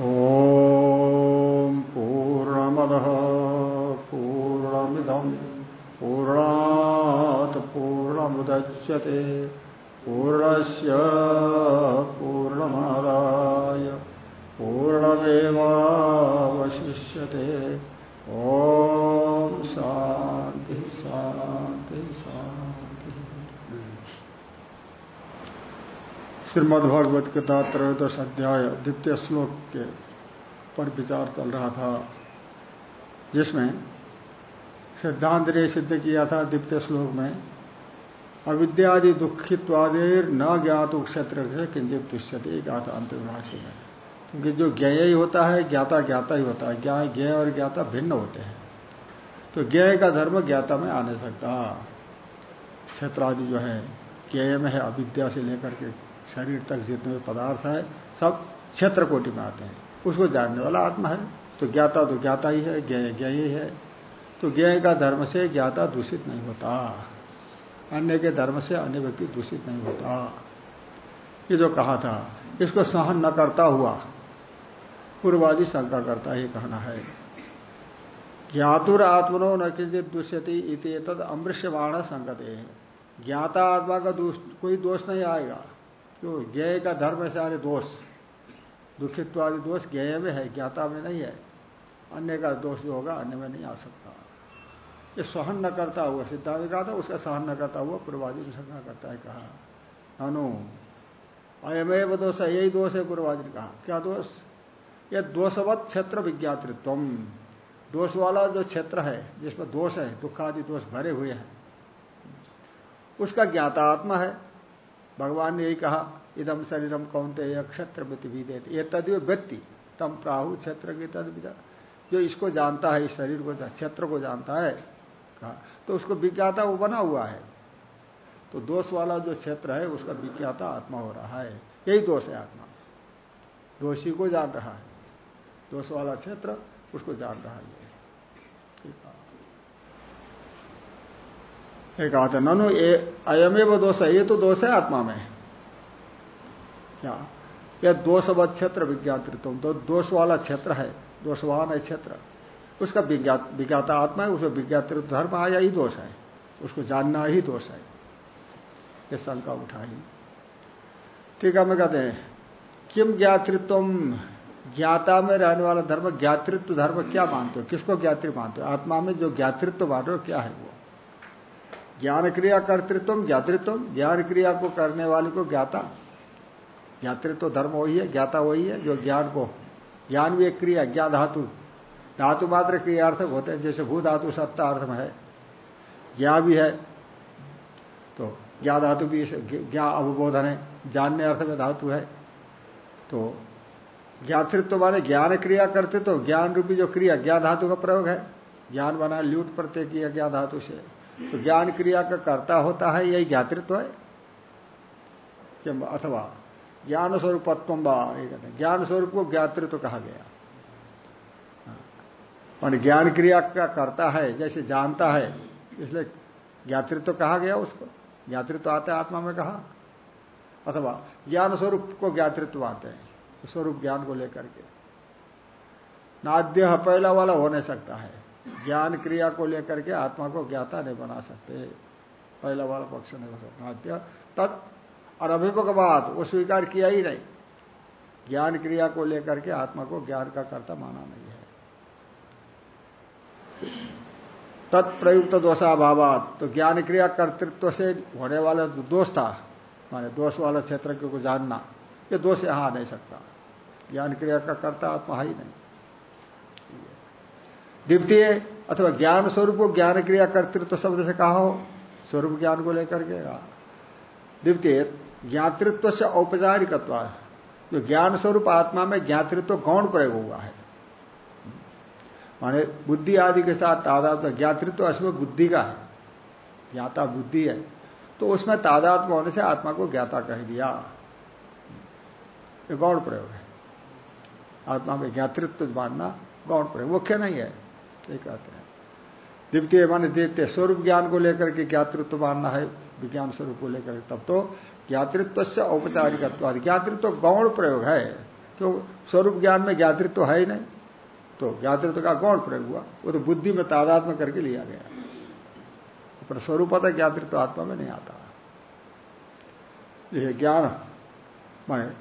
ॐ पूर्णमदः पूर्णमिदम् पूर्णात् पूर्णमुदच्यते पूर्णस्य पूर्णमादाय पूर्णमेवावशिष्यते ॐ शान्ति शान्ति शान्ति श्रीमद्भगवत गीता त्रयोदश अध्याय द्वितीय श्लोक के पर विचार चल रहा था, जिसमें सिद्धांत ने सिद्ध किया था द्वितीय श्लोक में, अविद्यादि दुखित्वादेर न ज्ञात क्षेत्र से किंचित दुष्यते कहा था अंतिम राशि में क्योंकि जो ज्ञेय ही होता है, ज्ञाता ज्ञाता ही होता है। ज्ञाय, ज्ञेय और ज्ञाता भिन्न होते हैं। तो ज्ञेय का धर्म ज्ञाता में आ नहीं सकता। क्षेत्र आदि जो है, ज्ञेय में है अविद्या से लेकर के शरीर तक जितने पदार्थ है, सब क्षेत्र कोटि में आते हैं। उसको जानने वाला आत्मा है। तो ज्ञाता तो ज्ञाता ही है ज्ञेय ज्ञेय ही है। तो ज्ञेय का धर्म से ज्ञाता दूषित नहीं होता। अन्य के धर्म से अन्य व्यक्ति दूषित नहीं होता। ये जो कहा था, इसको सहन न करता हुआ, पूर्वादि शंका करता ही कहना है। ज्ञातुर आत्मनो न किंचित दुष्यति तद अमृष्यमाण संकते ज्ञाता आत्मा का कोई दोष नहीं आएगा। क्यों? ज्ञेय का धर्म है सारे दोष। दुखित्व आदि दोष ज्ञेय में है, ज्ञाता में नहीं है। अन्य का दोष जो होगा, अन्य में नहीं आ सकता। ये सहन न करता हुआ, सिद्धांत कहा था, उसका सहन न करता हुआ पूर्वादि शंका करता है, कहा। अनु अयमेव दोष है, यही दोष है, पूर्वादि ने कहा। क्या दोष? ये दोषवत क्षेत्र विज्ञातृत्व दोष वाला जो क्षेत्र है, जिसमें दोष है दुख आदि दोष भरे हुए हैं, उसका ज्ञाता आत्मा है। भगवान ने यही कहा इदम शरीरम कौनते क्षेत्र विदेत ये तदव व्यक्ति तम प्राहु क्षेत्र की तद जो इसको जानता है, इस शरीर को, क्षेत्र को जानता है, कहा तो उसको विज्ञाता वो बना हुआ है। तो दोष वाला जो क्षेत्र है, उसका विज्ञाता आत्मा हो रहा है। यही दोष है आत्मा। दोषी को जान रहा है। दोष वाला क्षेत्र, उसको जान रहा है। ठीक है। एक आता ननु अयमेव दोष है, ये तो दोष है आत्मा में। क्या? यह दोषवत क्षेत्र विज्ञातृत्व तो दोष वाला क्षेत्र है, दोषवान है क्षेत्र। उसका विज्ञाता आत्मा है, उसमें विज्ञातृत्व धर्म आया ही दोष है। उसको जानना ही दोष है। ये शंका उठाई। ठीक है, मैं कहते हैं, किम ज्ञातृत्व ज्ञाता में रहने वाला धर्म, ज्ञातृत्व धर्म क्या मानते हो? किसको ज्ञातृ मानते हो? आत्मा में जो ज्ञातृत्व बांट क्या है वो? ज्ञान क्रिया कर्तृत्व ज्ञातृत्व ज्ञान क्रिया को करने वाले को ज्ञाता। ज्ञातृत्व धर्म वही है, ज्ञाता वही है, जो ज्ञान को ज्ञान भी एक क्रिया, ज्ञा धातु। धातु मात्र क्रियार्थक होते हैं, जैसे भू धातु सत्ता अर्थ में है। ज्ञा भी है तो ज्ञा धातु भी ज्ञा अवबोधन है। जानने अर्थ में धातु है। तो ज्ञातृत्व माने ज्ञान क्रिया करते तो ज्ञान रूपी जो क्रिया, ज्ञा धातु का प्रयोग है। ज्ञान बना ल्यूट प्रत्यय किया ज्ञा धातु से। तो ज्ञान क्रिया का कर्ता होता है, यही ज्ञातृत्व है। अथवा ज्ञान स्वरूपत्व कहते हैं। ज्ञान स्वरूप को ज्ञातृत्व कहा गया। मान ज्ञान क्रिया का करता है, जैसे जानता है, इसलिए ज्ञातृत्व कहा गया उसको। ज्ञातृत्व आता है आत्मा में कहा। अथवा ज्ञान स्वरूप को ज्ञातृत्व आते हैं स्वरूप ज्ञान को लेकर के। नाद्य पहला वाला हो नहीं सकता है। ज्ञान क्रिया को लेकर के आत्मा को ज्ञाता नहीं बना सकते। पहला वाला पक्ष नहीं हो सकता नाद्य तद और अभिभगवाद वो स्वीकार किया ही नहीं। ज्ञान क्रिया को लेकर के आत्मा को ज्ञान का कर्ता माना नहीं है। तत्प्रयुक्त दोषाभावात तो ज्ञान क्रिया कर्तृत्व से होने वाला दोष था, माने दोष वाला क्षेत्र को जानना, ये दोष यहाँ आ नहीं सकता। ज्ञान क्रिया का कर्ता आत्मा ही नहीं। द्वितीय अथवा ज्ञान स्वरूप को ज्ञान क्रिया कर्तृत्व शब्द से कहा हो स्वरूप ज्ञान को लेकर के द्वितीय, ज्ञातृत्व से औपचारिकत्व जो ज्ञान स्वरूप आत्मा में ज्ञातृत्व गौण प्रयोग हुआ है? माने बुद्धि आदि के साथ तादात्म ज्ञातृत्व अश्व बुद्धि का है। ज्ञाता बुद्धि है। तो उसमें तादात्म होने से आत्मा को ज्ञाता कह दिया। गौण प्रयोग है। आत्मा में ज्ञातृत्व मानना गौण प्रयोग। मुख्य नहीं है। ये कहते हैं। द्वितीय माने द्वितीय स्वरूप ज्ञान को लेकर के ज्ञातृत्व मानना है? विज्ञान स्वरूप को लेकर तब तो ज्ञातृत्व से औपचारिकत्व ज्ञातृत्व गौण प्रयोग है। क्यों? स्वरूप ज्ञान में ज्ञातृत्व है ही नहीं। तो ज्ञातृत्व का गौण प्रयोग हुआ। वो तो बुद्धि में तादात्म करके लिया गया। पर स्वरूपता ज्ञातृत्व आत्मा में नहीं आता। यह ज्ञान मैं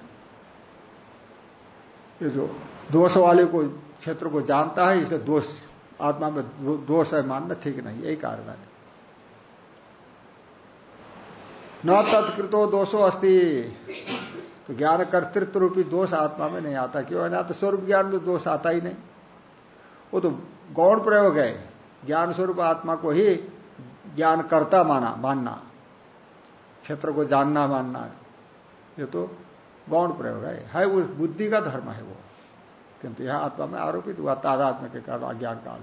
ये जो दोष वाले को, क्षेत्र को जानता है, इसे दोष आत्मा में दोष है मानना ठीक नहीं, यही कारण है। न तत्कृतो दोषो अस्ति। तो ज्ञान कर्तृत्व रूपी दोष आत्मा में नहीं आता। क्यों? ना तो स्वरूप ज्ञान में दोष आता ही नहीं। वो तो गौण प्रयोग है। ज्ञान स्वरूप आत्मा को ही ज्ञान करता माना, मानना। क्षेत्र को जानना, मानना। ये तो गौण प्रयोग है। है वो बुद्धि का धर्म है वो। किंतु यह आत्मा में आरोपित हुआ तादात्म के कारण अज्ञान काल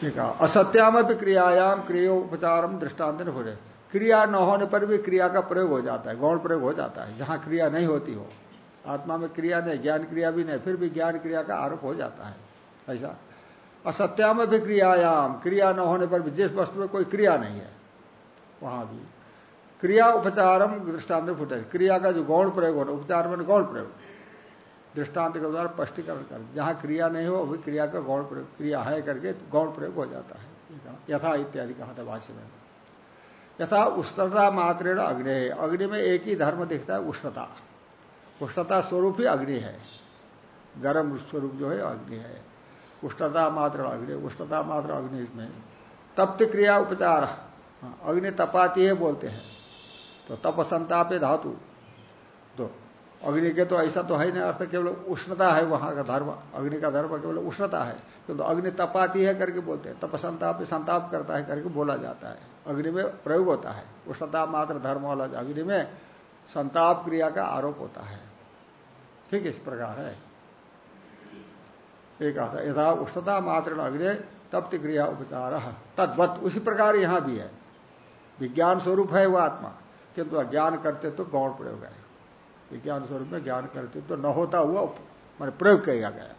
ठीक है असत्याम भी क्रियायाम क्रियोपचारम दृष्टांत हो जाए। क्रिया न होने पर भी क्रिया का प्रयोग हो जाता है, गौण प्रयोग हो जाता है। जहाँ क्रिया नहीं होती हो, आत्मा में क्रिया नहीं, ज्ञान क्रिया भी नहीं, फिर भी ज्ञान क्रिया का आरोप हो जाता है। ऐसा। असत्याम भी क्रियायाम क्रिया न होने पर भी जिस वस्तु में कोई क्रिया नहीं है, वहाँ भी क्रिया उपचारम दृष्टांत फुटे। क्रिया का जो गौण प्रयोग होना उपचार में गौण प्रयोग। दृष्टांत के द्वारा स्पष्टीकरण कर। जहाँ क्रिया नहीं हो वही क्रिया का गौण प्रयोग क्रिया है करके गौण प्रयोग हो जाता है। यथा इत्यादि कहा था भाष्य में। यथा उष्णता मात्रेण अग्नि। है अग्नि में एक ही धर्म दिखता है उष्णता। उष्णता स्वरूप ही अग्नि है। गर्म स्वरूप जो है अग्नि है। उष्णता मात्र अग्नि। उष्णता मात्र अग्नि में तप्त क्रिया उपचार। हाँ, अग्नि तपाती है बोलते हैं। तो तप संतापे धातु। तो अग्नि के तो ऐसा तो है नहीं, अर्थ केवल उष्णता है वहाँ का धर्म। अग्नि का धर्म केवल उष्णता है। किंतु तो अग्नि तपाती है करके बोलते हैं। तप संताप संताप करता है करके बोला जाता है। अग्नि में प्रयोग होता है। उष्णता मात्र धर्म वाला अग्नि में संताप क्रिया का आरोप होता है। ठीक इस प्रकार है। एक आता यथा उष्णता मात्र अग्नि, तप्त क्रिया उपचार। तद्वत उसी प्रकार यहाँ भी है। विज्ञान स्वरूप है वह आत्मा। किंतु ज्ञान करते तो गौण प्रयोग है विज्ञान स्वरूप में ज्ञान करते तो न होता हुआ मान प्रयोग किया गया।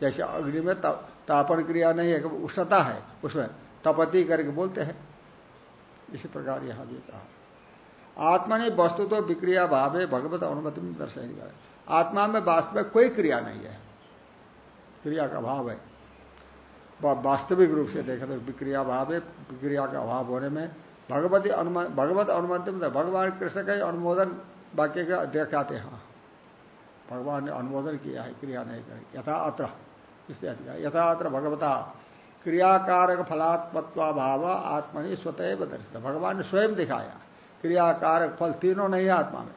जैसे अग्नि में तापन क्रिया नहीं है उष्णता है, उसमें तपति करके बोलते हैं। इसी प्रकार यहाँ भी कहा। आत्मा ने वस्तु तो विक्रिया भाव, भगवत अनुमति में दर्शाई आत्मा में वास्तव में कोई क्रिया नहीं है। क्रिया का भाव है। वास्तविक रूप से देखा तो विक्रिया भाव है विक्रिया का अभाव होने में भगवती अनुमान भगवत अनुमति में भगवान कृष्ण का ही अनुमोदन वाक्य का देखाते हैं। भगवान ने अनुमोदन किया है, क्रिया नहीं करी। यथा अत्र, इसलिए यथा अत्र भगवता, क्रियाकारक फलात्मत्वाभाव आत्मा ने स्वतः दर्शित। भगवान ने स्वयं दिखाया, क्रियाकारक फल तीनों नहीं आत्मा में।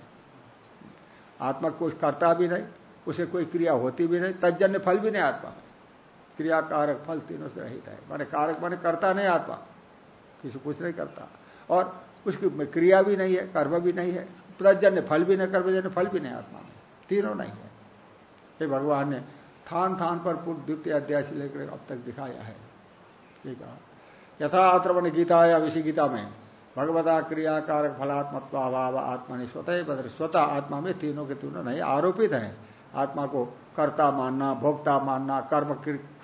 आत्मा कुछ करता भी नहीं, उसे कोई क्रिया होती भी नहीं तजन्य फल भी नहीं आत्मा में। क्रियाकारक फल तीनों से रहित है। माने कारक माने करता नहीं आत्मा। किसी कुछ नहीं करता। और उसकी क्रिया भी नहीं है, कर्म भी नहीं है, प्रजन्य फल भी नहीं, कर्मजन्य फल भी नहीं आत्मा में। तीनों नहीं है। ये भगवान ने थान थान पर पूर्व द्वितीय अध्याय से लेकर अब तक दिखाया है। ठीक है। यथा मन गीता या विषय गीता में, भगवता क्रियाकारक फलात्मत्व अभाव आत्मा ने स्वतः बदल, स्वतः आत्मा में तीनों के तीनों नहीं, आरोपित है। आत्मा को कर्ता मानना, भोक्ता मानना, कर्म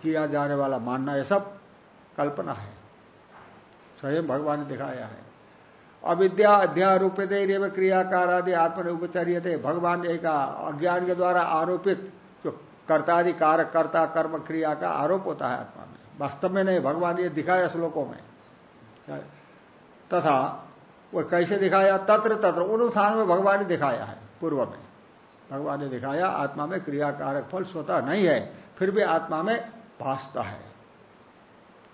किया जाने वाला मानना यह सब कल्पना है। स्वयं भगवान ने दिखाया है। अविद्या अध्यारोपित क्रियाकार आदि आत्मा उपचर्य थे भगवान ने अज्ञान के द्वारा आरोपित जो कर्तादि कारक कर्ता कर्म क्रिया का आरोप होता है आत्मा में। वास्तव में नहीं, भगवान ये दिखाया श्लोकों में। तथा वो कैसे दिखाया? तत्र तत्र, उन स्थान में भगवान ने दिखाया है, पूर्व में। भगवान ने दिखाया, आत्मा में क्रियाकारक फल स्वतः नहीं है, फिर भी आत्मा में भाषता है।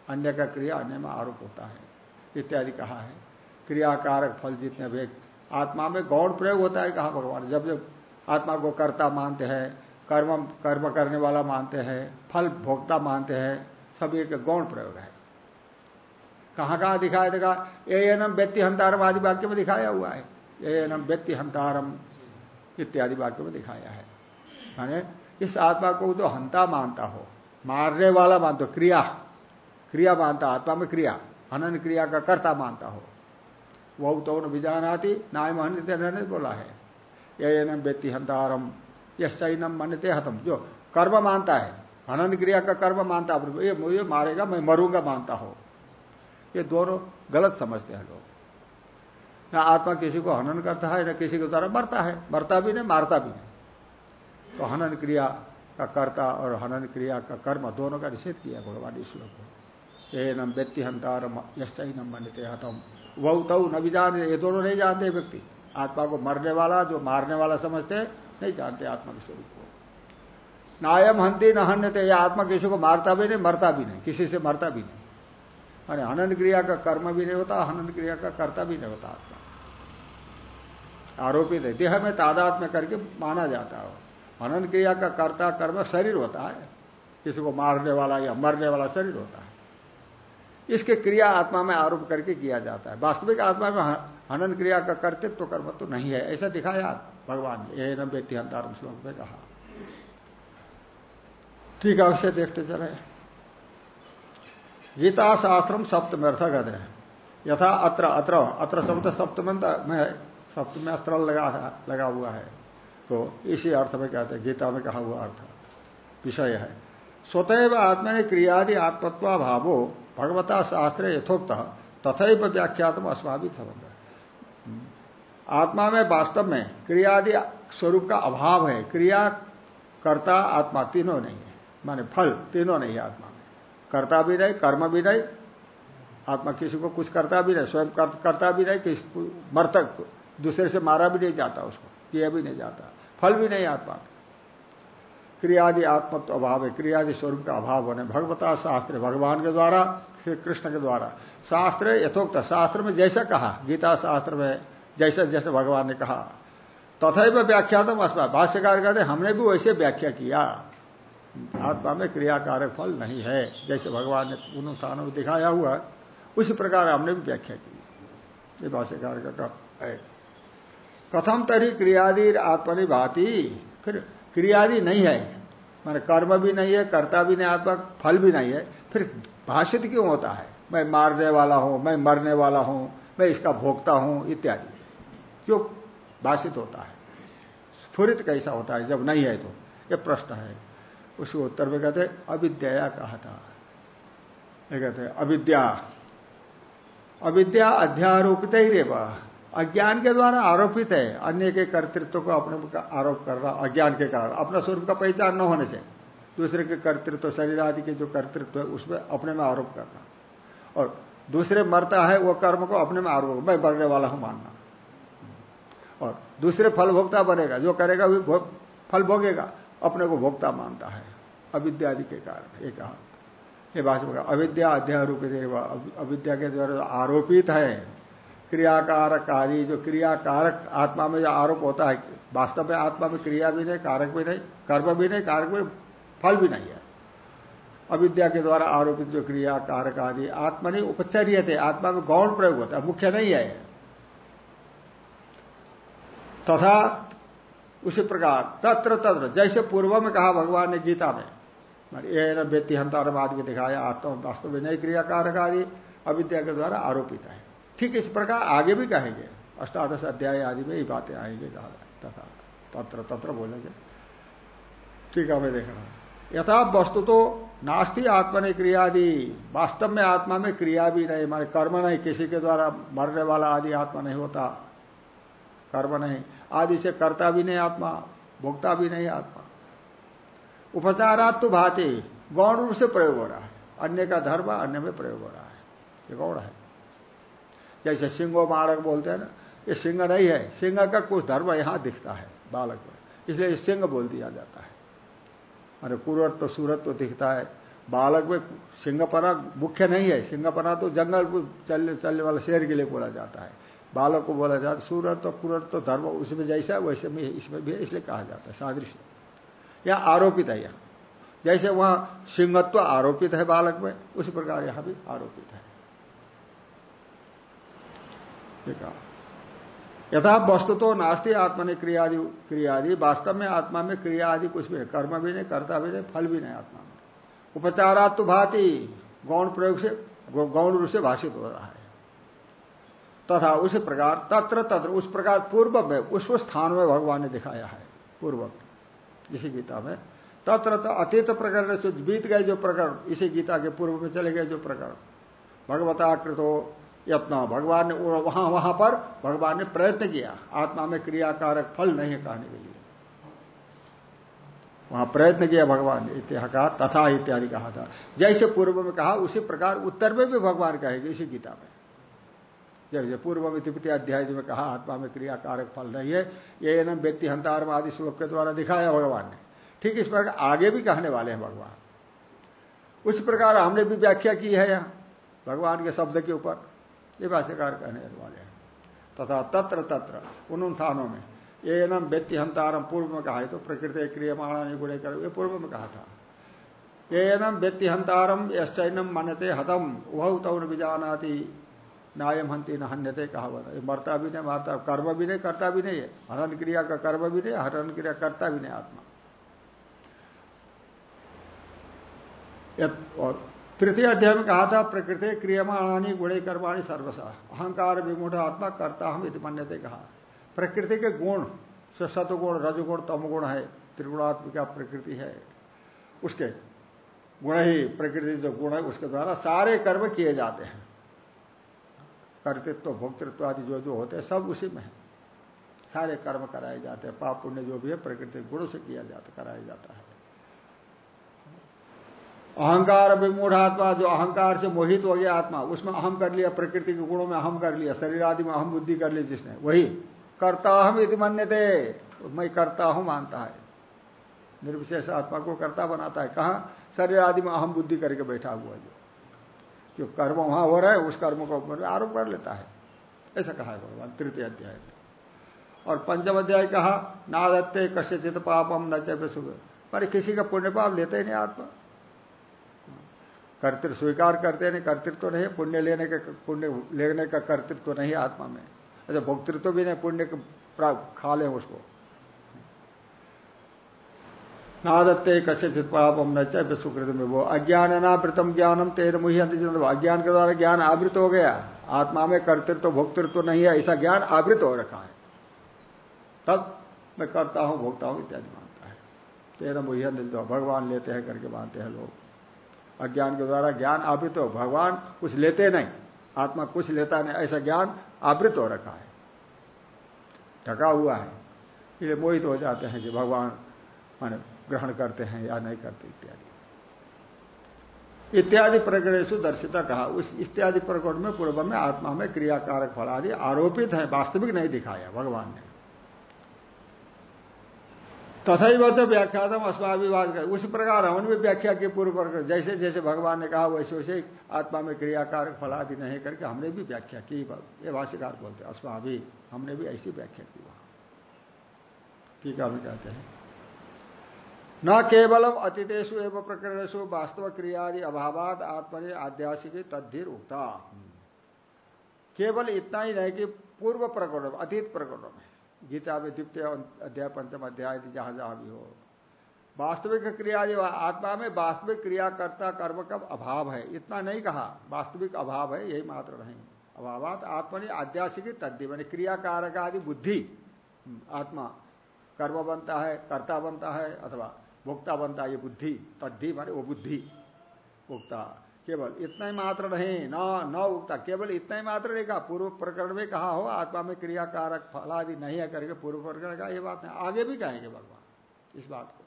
अन्य का क्रिया अन्य में आरोप होता है, इत्यादि कहा है। क्रियाकारक फल जितने भी आत्मा में गौण प्रयोग होता है, कहा भगवान। जब जब आत्मा को कर्ता मानते हैं, कर्म कर्म करने वाला मानते हैं, फल भोक्ता मानते हैं, सब एक गौण प्रयोग है। कहाँ कहाँ दिखाया देखा? ए एनम व्यक्ति हंतारम आदि वाक्य में दिखाया हुआ है। ए एनम व्यक्ति हंतारम इत्यादि वाक्य में दिखाया है। माने इस आत्मा को तो हंता मानता हो, मारने वाला मानता क्रिया। क्रिया मानता, आत्मा में क्रिया। हनन क्रिया का कर्ता मानता हो। वह तो बीजानाती नाय महन बोला है। ये व्यक्ति हंतारम यह सैनम मनते हतम। जो कर्म मानता है, हनन क्रिया का कर्म मानता है, ये मुझे मारेगा, मैं मरूँगा मानता हो। ये दोनों गलत समझते हैं लोग। न आत्मा किसी को हनन करता है, न किसी के द्वारा मरता है। मरता भी नहीं, मारता भी नहीं। तो हनन क्रिया का कर्ता और हनन क्रिया का कर्म दोनों का निषेध किया भगवान इस को। ये नम व्यक्ति हंतार यश नम मनते हतम। वह तऊ न भी जान, ये दोनों नहीं जानते व्यक्ति। आत्मा को मरने वाला, जो मारने वाला समझते नहीं जानते आत्मा के स्वरूप को। नायम हंती न हन्यते यह आत्मा किसी को मारता भी नहीं, मरता भी नहीं, किसी से मरता भी नहीं। माने हनन क्रिया का कर्म भी नहीं होता, हनन क्रिया का कर्ता भी नहीं होता आत्मा। आरोपित है, देह में तादाद में करके माना जाता है। हनन क्रिया का कर्ता, कर्म शरीर होता है। किसी को मारने वाला या मरने वाला शरीर होता है। इसके क्रिया आत्मा में आरोप करके किया जाता है। वास्तविक आत्मा में हनन क्रिया का कर्तृत्व तो कर्म तो नहीं है, ऐसा दिखाया भगवान ने यह न व्यक्ति श्लोक में कहा। ठीक है, उसे देखते चले। गीता शास्त्रम अर्थगत है। यथा अत्र अत्र अत्र शब्द सप्तम में सप्तम अस्त्र लगा लगा हुआ है। तो इसी अर्थ में कहते हैं, गीता में कहा हुआ अर्थ, विषय है। स्वतः आत्मा ने क्रियादि आत्मत्वा भावो भगवता शास्त्र यथोक्त तथा व्याख्यातम अस्वाभित संबंध आत्मा में वास्तव में क्रियादि स्वरूप का अभाव है। क्रिया, कर्ता, आत्मा तीनों नहीं है। माने फल तीनों नहीं है आत्मा में। करता भी नहीं, कर्म भी नहीं, आत्मा किसी को कुछ करता भी नहीं, स्वयं करता भी नहीं, किसी को मरतक दूसरे से मारा भी नहीं जाता उसको, किया भी नहीं जाता। फल भी नहीं आत्मा क्रियादि आत्मत्व अभाव है, क्रियादि स्वरूप का अभाव होने भगवता शास्त्र भगवान के द्वारा, फिर कृष्ण के द्वारा। शास्त्र यथोक्त, शास्त्र में जैसा कहा, गीता शास्त्र में जैसा जैसे भगवान ने कहा तथा व्याख्यातम अस्मा। भाष्यकार कहते हमने भी वैसे व्याख्या किया। आत्मा में क्रियाकारक फल नहीं है, जैसे भगवान ने उन स्थानों में दिखाया हुआ, उसी प्रकार हमने भी व्याख्या की। ये भाष्यकार का कथम तरी क्रियादि आत्मनि भाती फिर क्रियादि नहीं है। मैंने कर्म भी नहीं है, कर्ता भी नहीं आत्मा फल भी नहीं है। फिर भाषित क्यों होता है? मैं मारने वाला हूँ, मैं मरने वाला हूँ, मैं इसका भोगता हूँ, इत्यादि। क्यों भाषित होता है? स्फुरित कैसा होता है? जब नहीं है तो। यह प्रश्न है। उसके उत्तर में कहते अविद्या कहा था। कहते अविद्या। अविद्या अध्यारोपित ही रेवा अज्ञान के द्वारा आरोपित है। अन्य के कर्तृत्व को अपने आरोप कर रहा, अज्ञान के कारण। अपना स्वरूप का पहचान न होने से। दूसरे के कर्तृत्व, शरीर आदि के जो कर्तृत्व है, उसमें अपने में आरोप करना और दूसरे मरता है, वो कर्म को अपने में आरोप, मैं बढ़ने वाला हूँ मानना। और दूसरे फल भोक्ता बनेगा। जो करेगा, वो फल भोगेगा। अपने को भोक्ता मानता है। अविद्यादि के कारण, ये कहा। भाषा अविद्या अध्यारोपित अविद्या के द्वारा आरोपित है। क्रियाकारक आदि जो क्रियाकारक आत्मा में जो आरोप होता है, वास्तव में आत्मा में क्रिया भी नहीं, कारक भी नहीं, कर्म भी नहीं, कारक भी फल भी नहीं है। अविद्या के द्वारा आरोपित जो क्रिया कारक आदि आत्मा नहीं, उपचर्य थे, आत्मा में गौण प्रयोग होता है, मुख्य नहीं है। तथा उसी प्रकार, तत्र तत्र, जैसे पूर्व में कहा भगवान ने गीता में ये न व्यक्ति हंतारम आदि दिखाया, आत्मा वास्तव में नहीं क्रिया कारक आदि अविद्या के द्वारा आरोपित है। ठीक इस प्रकार आगे भी कहेंगे। अष्टादश अध्याय आदि में ही बातें आएँगे तथा तत्र तत्र बोलेंगे। ठीक है मैं देखना यथा वस्तु तो नास्ती आत्मा ने क्रिया दी वास्तव में आत्मा में क्रिया भी नहीं मारे कर्म नहीं। किसी के द्वारा मरने वाला आदि आत्मा नहीं होता। कर्म नहीं। आदि से करता भी नहीं आत्मा, भोगता भी नहीं आत्मा। उपचारात तो भाते, गौण रूप से प्रयोग हो रहा है। अन्य का धर्म अन्य में प्रयोग हो रहा है। ये गौण है। जैसे सिंगो बालक बोलते हैं ना, ये सिंह नहीं है। सिंह का कुछ धर्म यहाँ दिखता है, बालक में। इसलिए सिंह बोल दिया जाता है। अरे कुरत तो सूरत तो दिखता है। बालक में सिंहपना मुख्य नहीं है। सिंहपना तो जंगल चलने चलने वाला शेर के लिए बोला जाता है। बालक को बोला जाता है, सूरत तो कुरत तो धर्म उसमें जैसा है, वैसे में इसमें भी इसलिए कहा जाता है, सादृश्य। यह आरोपित है यहाँ। जैसे वहाँ सिंहत्व आरोपित है बालक में, उसी प्रकार यहाँ भी आरोपित है। कहा। यथा वस्तु तो नास्ती आत्मा ने क्रियादि क्रियादि। वास्तव में आत्मा में क्रिया आदि कुछ भी नहीं, कर्म भी नहीं, करता भी नहीं, फल भी नहीं आत्मा में। उपचारात तो भाती, गौण प्रयोग से गौण रूप से भाषित हो रहा है। तथा उसी प्रकार, तत्र तत्र, उस प्रकार पूर्व में, उस स्थान में भगवान ने दिखाया है, पूर्व इसी गीता में। तत्र अतीत प्रकरण बीत गए जो प्रकरण, इसी गीता के पूर्व में चले गए जो प्रकरण। भगवता कृतो यत्न। भगवान ने वहाँ वहाँ पर भगवान ने प्रयत्न किया। आत्मा में क्रियाकारक फल नहीं है कहने के लिए। वहाँ प्रयत्न किया भगवान ने इतिहा तथा इत्यादि कहा था। जैसे पूर्व में कहा, उसी प्रकार उत्तर में भी भगवान कहेंगे, इसी गीता में। जैसे पूर्व में तिपति अध्याय में कहा, आत्मा में क्रियाकारक फल नहीं है, ये नम व्यक्ति हंतार आदि श्लोक के द्वारा दिखाया भगवान ने। ठीक इस प्रकार आगे भी कहने वाले हैं भगवान। उस प्रकार हमने भी व्याख्या की है यहाँ, भगवान के शब्द के ऊपर। ये भाष्यकार कहने वाले हैं। तथा तत्र तत्र, उन स्थानों में। ये नम व्यक्ति हंतारम, पूर्व में कहा है तो प्रकृति क्रियमाणा गुणे कर, ये पूर्व में कहा था। ये नम व्यक्ति हंतारम यश्चैनम मान्यते हतम, वह तौर बीजानाती नायम हंती न हन्यते कहा हुआ मरता भी नहीं, मारता कर्म भी नहीं, करता भी नहीं है। हरण क्रिया का कर्म भी नहीं, हरण क्रिया करता भी नहीं, आत्मा। और तृतीय अध्याय में कहा था, प्रकृति क्रियमाणानी गुणे कर्माणी सर्वसा अहंकार, विमूढ़ आत्मा करता हम इति मन्यते कहा। प्रकृति के गुण सतगुण, रजगुण, तमगुण है, त्रिगुणात्मिका प्रकृति है। उसके गुण ही प्रकृति जो गुण है, उसके द्वारा सारे कर्म किए जाते हैं। कर्तृत्व, भोक्तृत्व आदि जो जो होते हैं, सब उसी में है। सारे कर्म कराए जाते हैं, पाप पुण्य जो भी है, प्रकृति गुण से किया जाता कराया जाता है। अहंकार विमूढ़ आत्मा जो अहंकार से मोहित हो गया आत्मा, उसमें अहम कर लिया, प्रकृति के गुणों में अहम कर लिया, शरीर आदि में अहम बुद्धि कर ली जिसने, वही करता हम इति मन्य थे मैं करता हूँ मानता है। निर्विशेष आत्मा को करता बनाता है। कहा? शरीर आदि में अहम बुद्धि करके बैठा हुआ जो। जो कर्म वहाँ हो रहा है, उस कर्म को आरोप कर लेता है। ऐसा कहा है भगवान, तृतीय अध्याय में। और पंचम अध्याय कहा, नादत्ते कश्य चित पापम न चे सुख पर किसी का पुण्य पाप लेते ही नहीं आत्मा। कर्तृत्व स्वीकार करते नहीं, कर्तृत्व तो नहीं पुण्य लेने का, पुण्य लेने का कर्तृत्व तो नहीं आत्मा में। अच्छा भोक्तृत्व भी नहीं, पुण्य खा ले उसको। नादत्ते चित पापम न चाहे सुकृत में वो अज्ञान अनावृतम ज्ञानम तेर मुही अज्ञान के द्वारा ज्ञान आवृत हो गया। आत्मा में कर्तृत्व, भोक्तृत्व नहीं है, ऐसा ज्ञान आवृत हो रखा है। तब मैं करता हूँ भोगता हूँ, इत्यादि मानता है। तेरह मुहिया दिल तो भगवान लेते हैं, करके मानते हैं लोग। अज्ञान के द्वारा ज्ञान आवृत हो, भगवान कुछ लेते नहीं, आत्मा कुछ लेता नहीं, ऐसा ज्ञान आवृत हो रखा है। ढका हुआ है। इसलिए मोहित हो जाते हैं कि भगवान माने ग्रहण करते हैं या नहीं करते, इत्यादि। इत्यादि प्रकरणेशु दर्शिता कहा, उस इत्यादि प्रकरण में पूर्व में आत्मा में क्रियाकारक फल आदि आरोपित है, वास्तविक नहीं दिखाया, भगवान ने। तथा वह व्याख्यातम अस्वाभिवाद कर उसी प्रकार हमने भी व्याख्या की पूर्व पर जैसे जैसे भगवान ने कहा, वैसे वैसे आत्मा में क्रियाकार फलादि नहीं करके हमने भी व्याख्या की। ये भाष्यकार बोलते अस्वाभि हमने भी ऐसी व्याख्या की वहाँ। ठीक है कहते हैं। न केवलम अतिथेशु एवं प्रकरणेशु वास्तव क्रियादि अभावाद आत्मने आध्यासिक तद्धिर उगता केवल इतना ही नहीं कि पूर्व प्रकरण अतीत प्रकरणों में। गीता में द्वितीय अध्याय पंचम अध्याय जहाँ जहाँ भी हो। वास्तविक क्रिया जो आत्मा में वास्तविक क्रिया करता कर्म का अभाव है। इतना नहीं कहा। वास्तविक अभाव है, यही मात्र नहीं। अभावात आत्मा ने आध्यासिक तद्दि मान क्रिया कारक आदि बुद्धि। आत्मा। कर्म बनता है, कर्ता बनता है, अथवा भोक्ता बनता है, ये बुद्धि। तद्धि माने वो बुद्धि। भोक्ता। केवल इतना ही मात्र नहीं, न न उगता, केवल इतना ही मात्र नहीं कहा पूर्व प्रकरण में कहा हो, आत्मा में क्रियाकारक फलादि नहीं है करके पूर्व प्रकरण का ये बात नहीं आगे भी कहेंगे भगवान, इस बात को।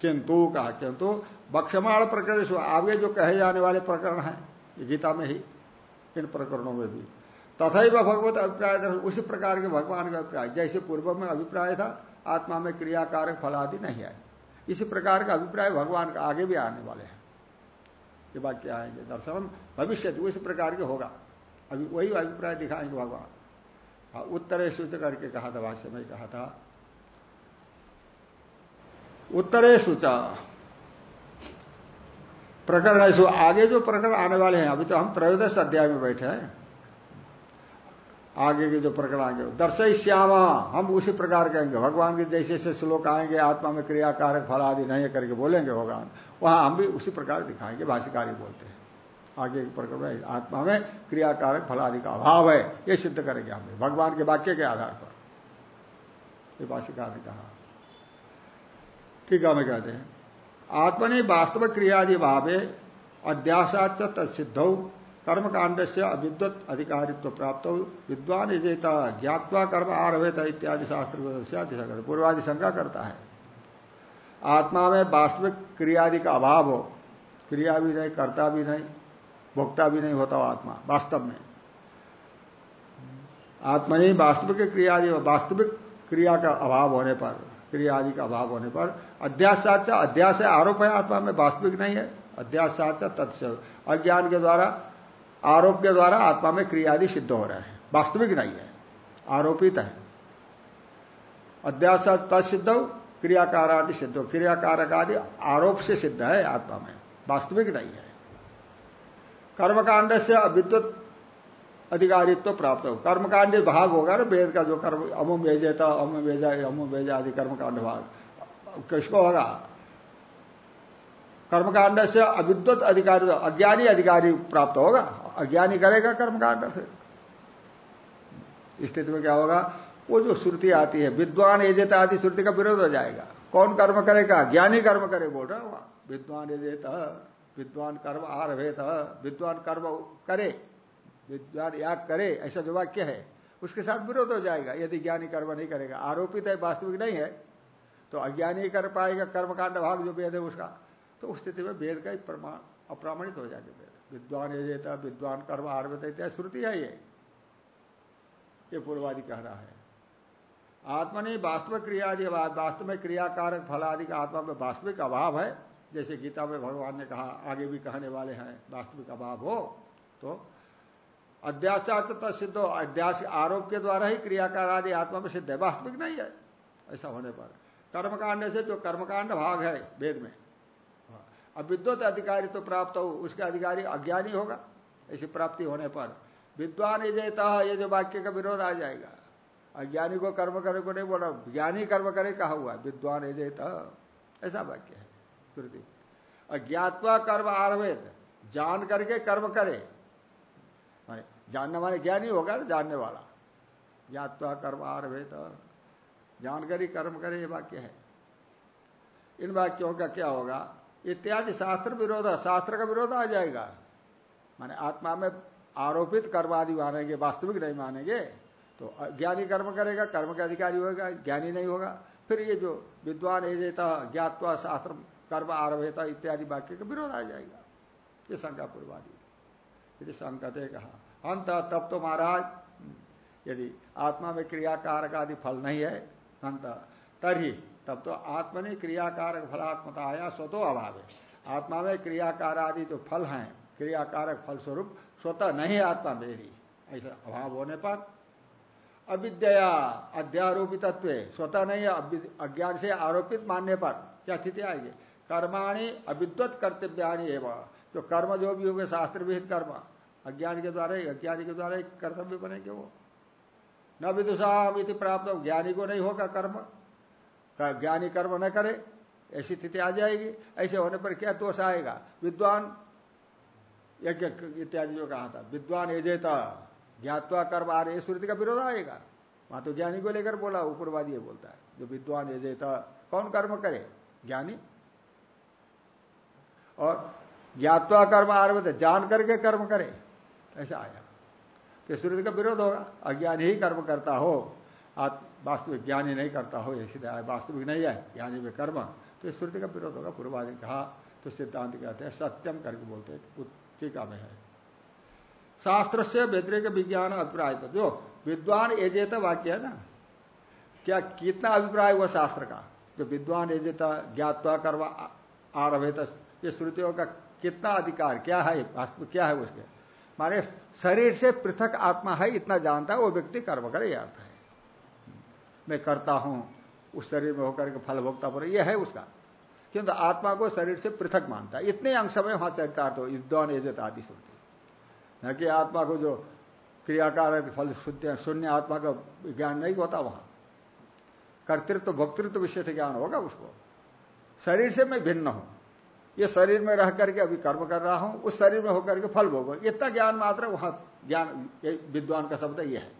किंतु, कहा, किंतु, बक्षमाण प्रकरण आगे जो कहे जाने वाले प्रकरण है गीता में ही, इन प्रकरणों में भी। तथा ही भगवत अभिप्राय उसी प्रकार के भगवान का अभिप्राय, जैसे पूर्व में अभिप्राय था, आत्मा में क्रियाकारक फलादि नहीं है इसी प्रकार का अभिप्राय भगवान का आगे भी आने वाले हैं। ये वाक्य आएँगे दर्शन भविष्य उस प्रकार के होगा। अभी वही अभिप्राय दिखाएँगे भगवान। हाँ उत्तरे सूच करके कहा था, भाष्य में कहा था। उत्तरे सूचा। प्रकरण ऐसे आगे जो प्रकरण आने वाले हैं, अभी तो हम त्रयोदश अध्याय में बैठे हैं। आगे के जो प्रकरण आएँगे दर्शय श्यामा हम उसी प्रकार कहेंगे, भगवान के जैसे जैसे श्लोक आएँगे, आत्मा में क्रियाकारक फल आदि नहीं करके बोलेंगे भगवान। वहाँ हम भी उसी प्रकार दिखाएँगे, भाष्यकारी बोलते हैं। आगे के प्रकरण में आत्मा में क्रियाकारक फल आदि का अभाव है, ये सिद्ध करेंगे हम भगवान के वाक्य के आधार पर। ये भाष्यकार ने कहा। ठीक है, हमें कहते हैं। आत्मा ने वास्तविक क्रियादि भावे अध्यासाच तत्सिद्ध कर्म कांड से अविद्वत अधिकारित्व प्राप्त हो विद्वान ज्ञातवा कर्म आरभेता इत्यादि शास्त्र पूर्वादि शंका करता है। आत्मा में वास्तविक क्रियादि का अभाव हो, क्रिया भी नहीं, करता भी नहीं, भोक्ता भी नहीं होता हो आत्मा, वास्तव में। आत्मा ही वास्तविक क्रिया वास्तविक क्रिया का अभाव होने पर क्रिया आदि का अभाव होने पर अध्यास साचा अध्यास आरोप है आत्मा में, वास्तविक नहीं है। अध्यास साचा तत्व अज्ञान के द्वारा, आरोप के द्वारा आत्मा में क्रिया आदि सिद्ध हो रहे हैं, वास्तविक नहीं है, आरोपित है। अध्यास तत्सिद्ध क्रियाकार आदि सिद्ध हो। क्रियाकारक आदि आरोप से सिद्ध है आत्मा में। वास्तविक नहीं है। कर्मकांड से अविद्युत अधिकारित्व तो प्राप्त हो। कर्मकांड भाग होगा ना, वेद का जो कर्म, अमुम वेजेता अमुम वेजा, अमुम भेजा आदि कर्मकांड भाग। किसको होगा? कर्मकांड से अविद्वत अधिकारी, अज्ञानी अधिकारी प्राप्त होगा। अज्ञानी करेगा कर्मकांड फिर। स्थिति में क्या होगा? वो जो श्रुति आती है, विद्वान एजेता आदि श्रुति का विरोध हो जाएगा। कौन कर्म करेगा? ज्ञानी कर्म करे, बोल रहा हुआ विद्वान एजेत विद्वान कर्म आरभेत, विद्वान कर्म करे, विद्वान याग करे, ऐसा जो वाक्य है, उसके साथ विरोध हो जाएगा। यदि ज्ञानी कर्म नहीं करेगा, आरोपित है, वास्तविक नहीं है तो अज्ञानी कर पाएगा, कर्मकांड भाग जो वेद है उसका तो उस स्थिति में वेद का ही प्रमाण अप्रामाणित हो जाएगा वेद विद्वान ये विद्वान कर्म इत्यादि श्रुति है ये। ये पूर्वादि कह रहा है। आत्मा नहीं, वास्तविक क्रिया आदि वास्तव में क्रियाकारक फल आदि का आत्मा में वास्तविक अभाव है। जैसे गीता में भगवान ने कहा, आगे भी कहने वाले हैं, वास्तविक अभाव हो तो अध्यासार्थ सिद्ध हो, अध्यास आरोप के द्वारा ही क्रियाकार आदि आत्मा में सिद्ध है, वास्तविक नहीं है, ऐसा होने पर। कर्मकांड से जो कर्मकांड भाग है, वेद में, अब विद्वत अधिकारी तो प्राप्त हो, उसके अधिकारी अज्ञानी होगा, ऐसी प्राप्ति होने पर। विद्वान यजता ये जो वाक्य का विरोध आ जाएगा। अज्ञानी को कर्म करे को नहीं बोला, ज्ञानी कर्म करे, कहा हुआ विद्वान यजता ऐसा वाक्य है श्रुति अज्ञातवा कर्म आरवेद जान करके कर्म करे। माने, जानने वाले ज्ञानी होगा ना, जानने वाला। ज्ञातवा कर्म आरवेद जानकारी कर्म करे, ये वाक्य है। इन वाक्यों का क्या होगा? इत्यादि शास्त्र विरोध, शास्त्र का विरोध आ जाएगा। माने, आत्मा में आरोपित कर्म आदि मानेंगे, वास्तविक नहीं मानेंगे। तो ज्ञानी कर्म करेगा, कर्म का अधिकारी होगा, ज्ञानी नहीं होगा। फिर ये जो विद्वान एजेता ज्ञातवा शास्त्र कर्म आरभेता इत्यादि वाक्य का विरोध आ जाएगा। ये शंका पूर्वादि। यदि संकते कहा। अंत, तब तो महाराज, यदि आत्मा में क्रियाकारक आदि फल नहीं है, अंत, तरी, तब तो आत्मा ने क्रियाकारक फलात्मता आया, स्वतो अभाव है। आत्मा में क्रियाकार आदि जो फल हैं, क्रियाकारक फल स्वरूप स्वतः नहीं आत्मा मेरी ऐसा अभाव होने पर अविद्या अध्यारोपित स्वतः नहीं अज्ञान से आरोपित मानने पर क्या स्थिति आएगी? कर्माणी अविद्वत कर्तव्याणी एवं। जो कर्म जो भी होंगे, शास्त्र विहित कर्म। अज्ञान के द्वारा ही, अज्ञानी के द्वारा ही कर्तव्य बनेंगे वो। न विदुषाम इति प्राप्त ज्ञानी को नहीं होगा कर्म। ज्ञानी कर्म न करे, ऐसी स्थिति आ जाएगी। ऐसे होने पर क्या दोष आएगा? विद्वान, यज्ञ इत्यादि जो कहा था, विद्वान एजेता। ज्ञातवा कर्म, आ रहे श्रुति का विरोध आएगा। वहाँ तो ज्ञानी को लेकर बोला, ऊपरवादी बोलता है, जो विद्वान ये एजेता कौन कर्म करे? ज्ञानी। और ज्ञातवा कर्म आरभ जान करके कर्म करे। ऐसा आया। तो श्रुति का विरोध होगा। अज्ञानी ही कर्म करता हो। वास्तविक ज्ञानी नहीं करता हो ऐसी वास्तविक नहीं है, ज्ञानी में कर्म। तो श्रुति का विरोध होगा, पूर्वादि कहा तो सिद्धांत कहते हैं, सत्यम करके बोलते हैं टीका में है। शास्त्र से व्यतिरिक विज्ञान अभिप्राय जो विद्वान एजेता वाक्य है ना, क्या, कितना अभिप्राय हुआ शास्त्र का? जो विद्वान एजेता ज्ञातवा कर्म आरभेता, ये श्रुतियों का कितना अधिकार, क्या है वास्तव क्या है उसके? माने शरीर से पृथक आत्मा है, इतना जानता है, वो व्यक्ति कर्म करे अर्थ है। मैं करता हूँ, उस शरीर में होकर के फल भोगता पर यह है उसका। किंतु आत्मा को शरीर से पृथक मानता है। इतने अंश में वहाँ चरितार्थ हो, युद्धान एजत आदि श्रुति न कि आत्मा को जो क्रियाकार फल शून्य आत्मा का ज्ञान नहीं होता वहाँ। कर्तृत्व, भोक्तृत्व विशिष्ट ज्ञान होगा उसको। शरीर से मैं भिन्न हूँ। ये शरीर में रह करके अभी कर्म कर रहा हूँ, उस शरीर में होकर के फल भोगो इतना ज्ञान मात्र वहाँ ज्ञान विद्वान का शब्द यह है।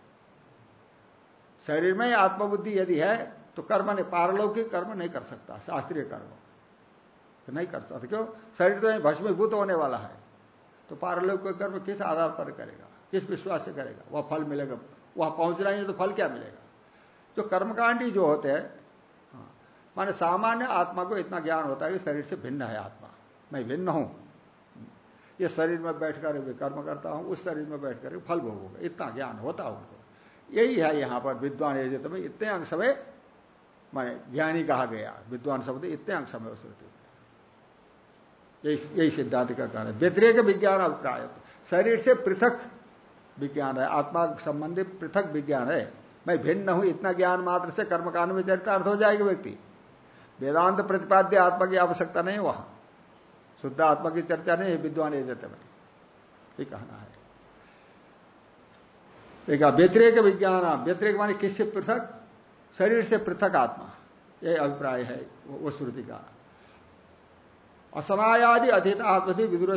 शरीर में आत्मबुद्धि यदि है तो कर्म ने, पारलौकिक कर्म नहीं कर सकता, शास्त्रीय कर्म। तो नहीं कर सकता, क्यों? शरीर तो भस्मीभूत होने वाला है। तो पारलौकिक कर्म किस आधार पर करेगा? किस विश्वास से करेगा? वह फल मिलेगा। वह पहुँचना ही तो फल क्या मिलेगा? जो कर्मकांडी जो होते हैं हाँ, माने सामान्य आत्मा को इतना ज्ञान होता है कि शरीर से भिन्न है आत्मा। मैं भिन्न हूँ। ये शरीर में बैठकर कर्म करता हूँ उस शरीर में बैठकर फल भोगूँगा। इतना ज्ञान होता उनको। यही है यहाँ पर विद्वान एजित में इतने अंश में माने ज्ञानी कहा गया। विद्वान शब्द इतने अंश में श्रुति यही सिद्धांत का कारण है। व्यतिरेक विज्ञान अभिप्राय। शरीर से पृथक विज्ञान है, आत्मा संबंधी पृथक विज्ञान है। मैं भिन्न हूँ, इतना ज्ञान मात्र से कर्मकांड में चरितार्थ हो जाएगा व्यक्ति। वेदांत प्रतिपाद्य आत्मा की आवश्यकता नहीं वहाँ। शुद्ध आत्मा की चर्चा नहीं है विद्वान ये एजत में। ये कहना है। व्यतिरेक विज्ञान व्यतिरेक माने किससे पृथक? शरीर से पृथक आत्मा। यह अभिप्राय है वो श्रुति का। असनायादि अधित आत्मधि विदुर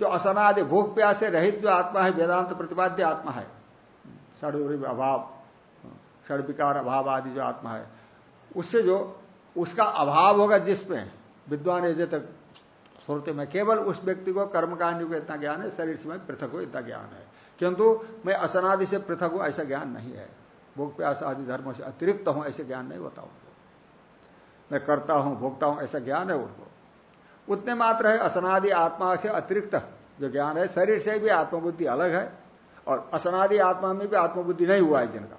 जो असनादि, भूख प्यास से रहित जो आत्मा है, वेदांत प्रतिपाद्य आत्मा है। षड अभाव षड विकार अभाव आदि जो आत्मा है। उससे जो, उसका अभाव होगा जिसमें विद्वान एजे तक श्रोते में केवल उस व्यक्ति को कर्मकांड को इतना ज्ञान है, शरीर से मैं पृथक हो, इतना ज्ञान है। किंतु मैं असनादि से पृथक हूँ, ऐसा ज्ञान नहीं है। भोग प्यास आदि धर्मों से अतिरिक्त हूँ, ऐसे ज्ञान नहीं होता उनको। मैं करता हूँ, भोगता हूँ, ऐसा ज्ञान है उनको। उतने मात्र है असनादि आत्मा से अतिरिक्त जो ज्ञान है। शरीर से भी आत्मबुद्धि अलग है और असनादि आत्मा में भी आत्मबुद्धि नहीं हुआ है जिनका।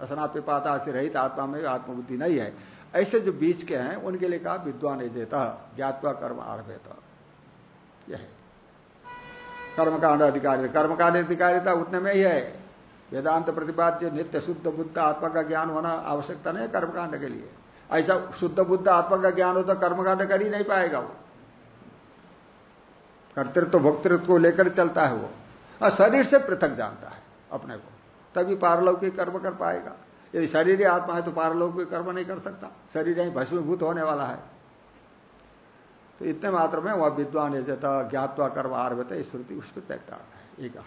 असना पिपाता से रहित आत्मा में भी आत्मबुद्धि नहीं है। ऐसे जो बीच के हैं, उनके लिए कहा विद्वान देता, ज्ञातवा कर्म आरभेता। यह। है कर्मकांड अधिकारी कर्मकांड अधिकारिता उतने में ही है। वेदांत प्रतिपाद्य नित्य शुद्ध बुद्ध आत्मा का ज्ञान होना आवश्यकता नहीं कर्मकांड के लिए। ऐसा शुद्ध बुद्ध आत्मा का ज्ञान हो तो कर्मकांड कर ही नहीं पाएगा वो। कर्तृत्व भोक्तृत्व को लेकर चलता है वो। और शरीर से पृथक जानता है अपने को। तभी पारलौकिक कर्म कर पाएगा। यदि शरीर ही आत्मा है तो पारलौकिक कर्म नहीं कर सकता। शरीर ही भस्मीभूत होने वाला है। तो इतने मात्र में वह विद्वान जता, ज्ञातवा कर्म आरभता श्रुति पर तैरता है। ये कहा।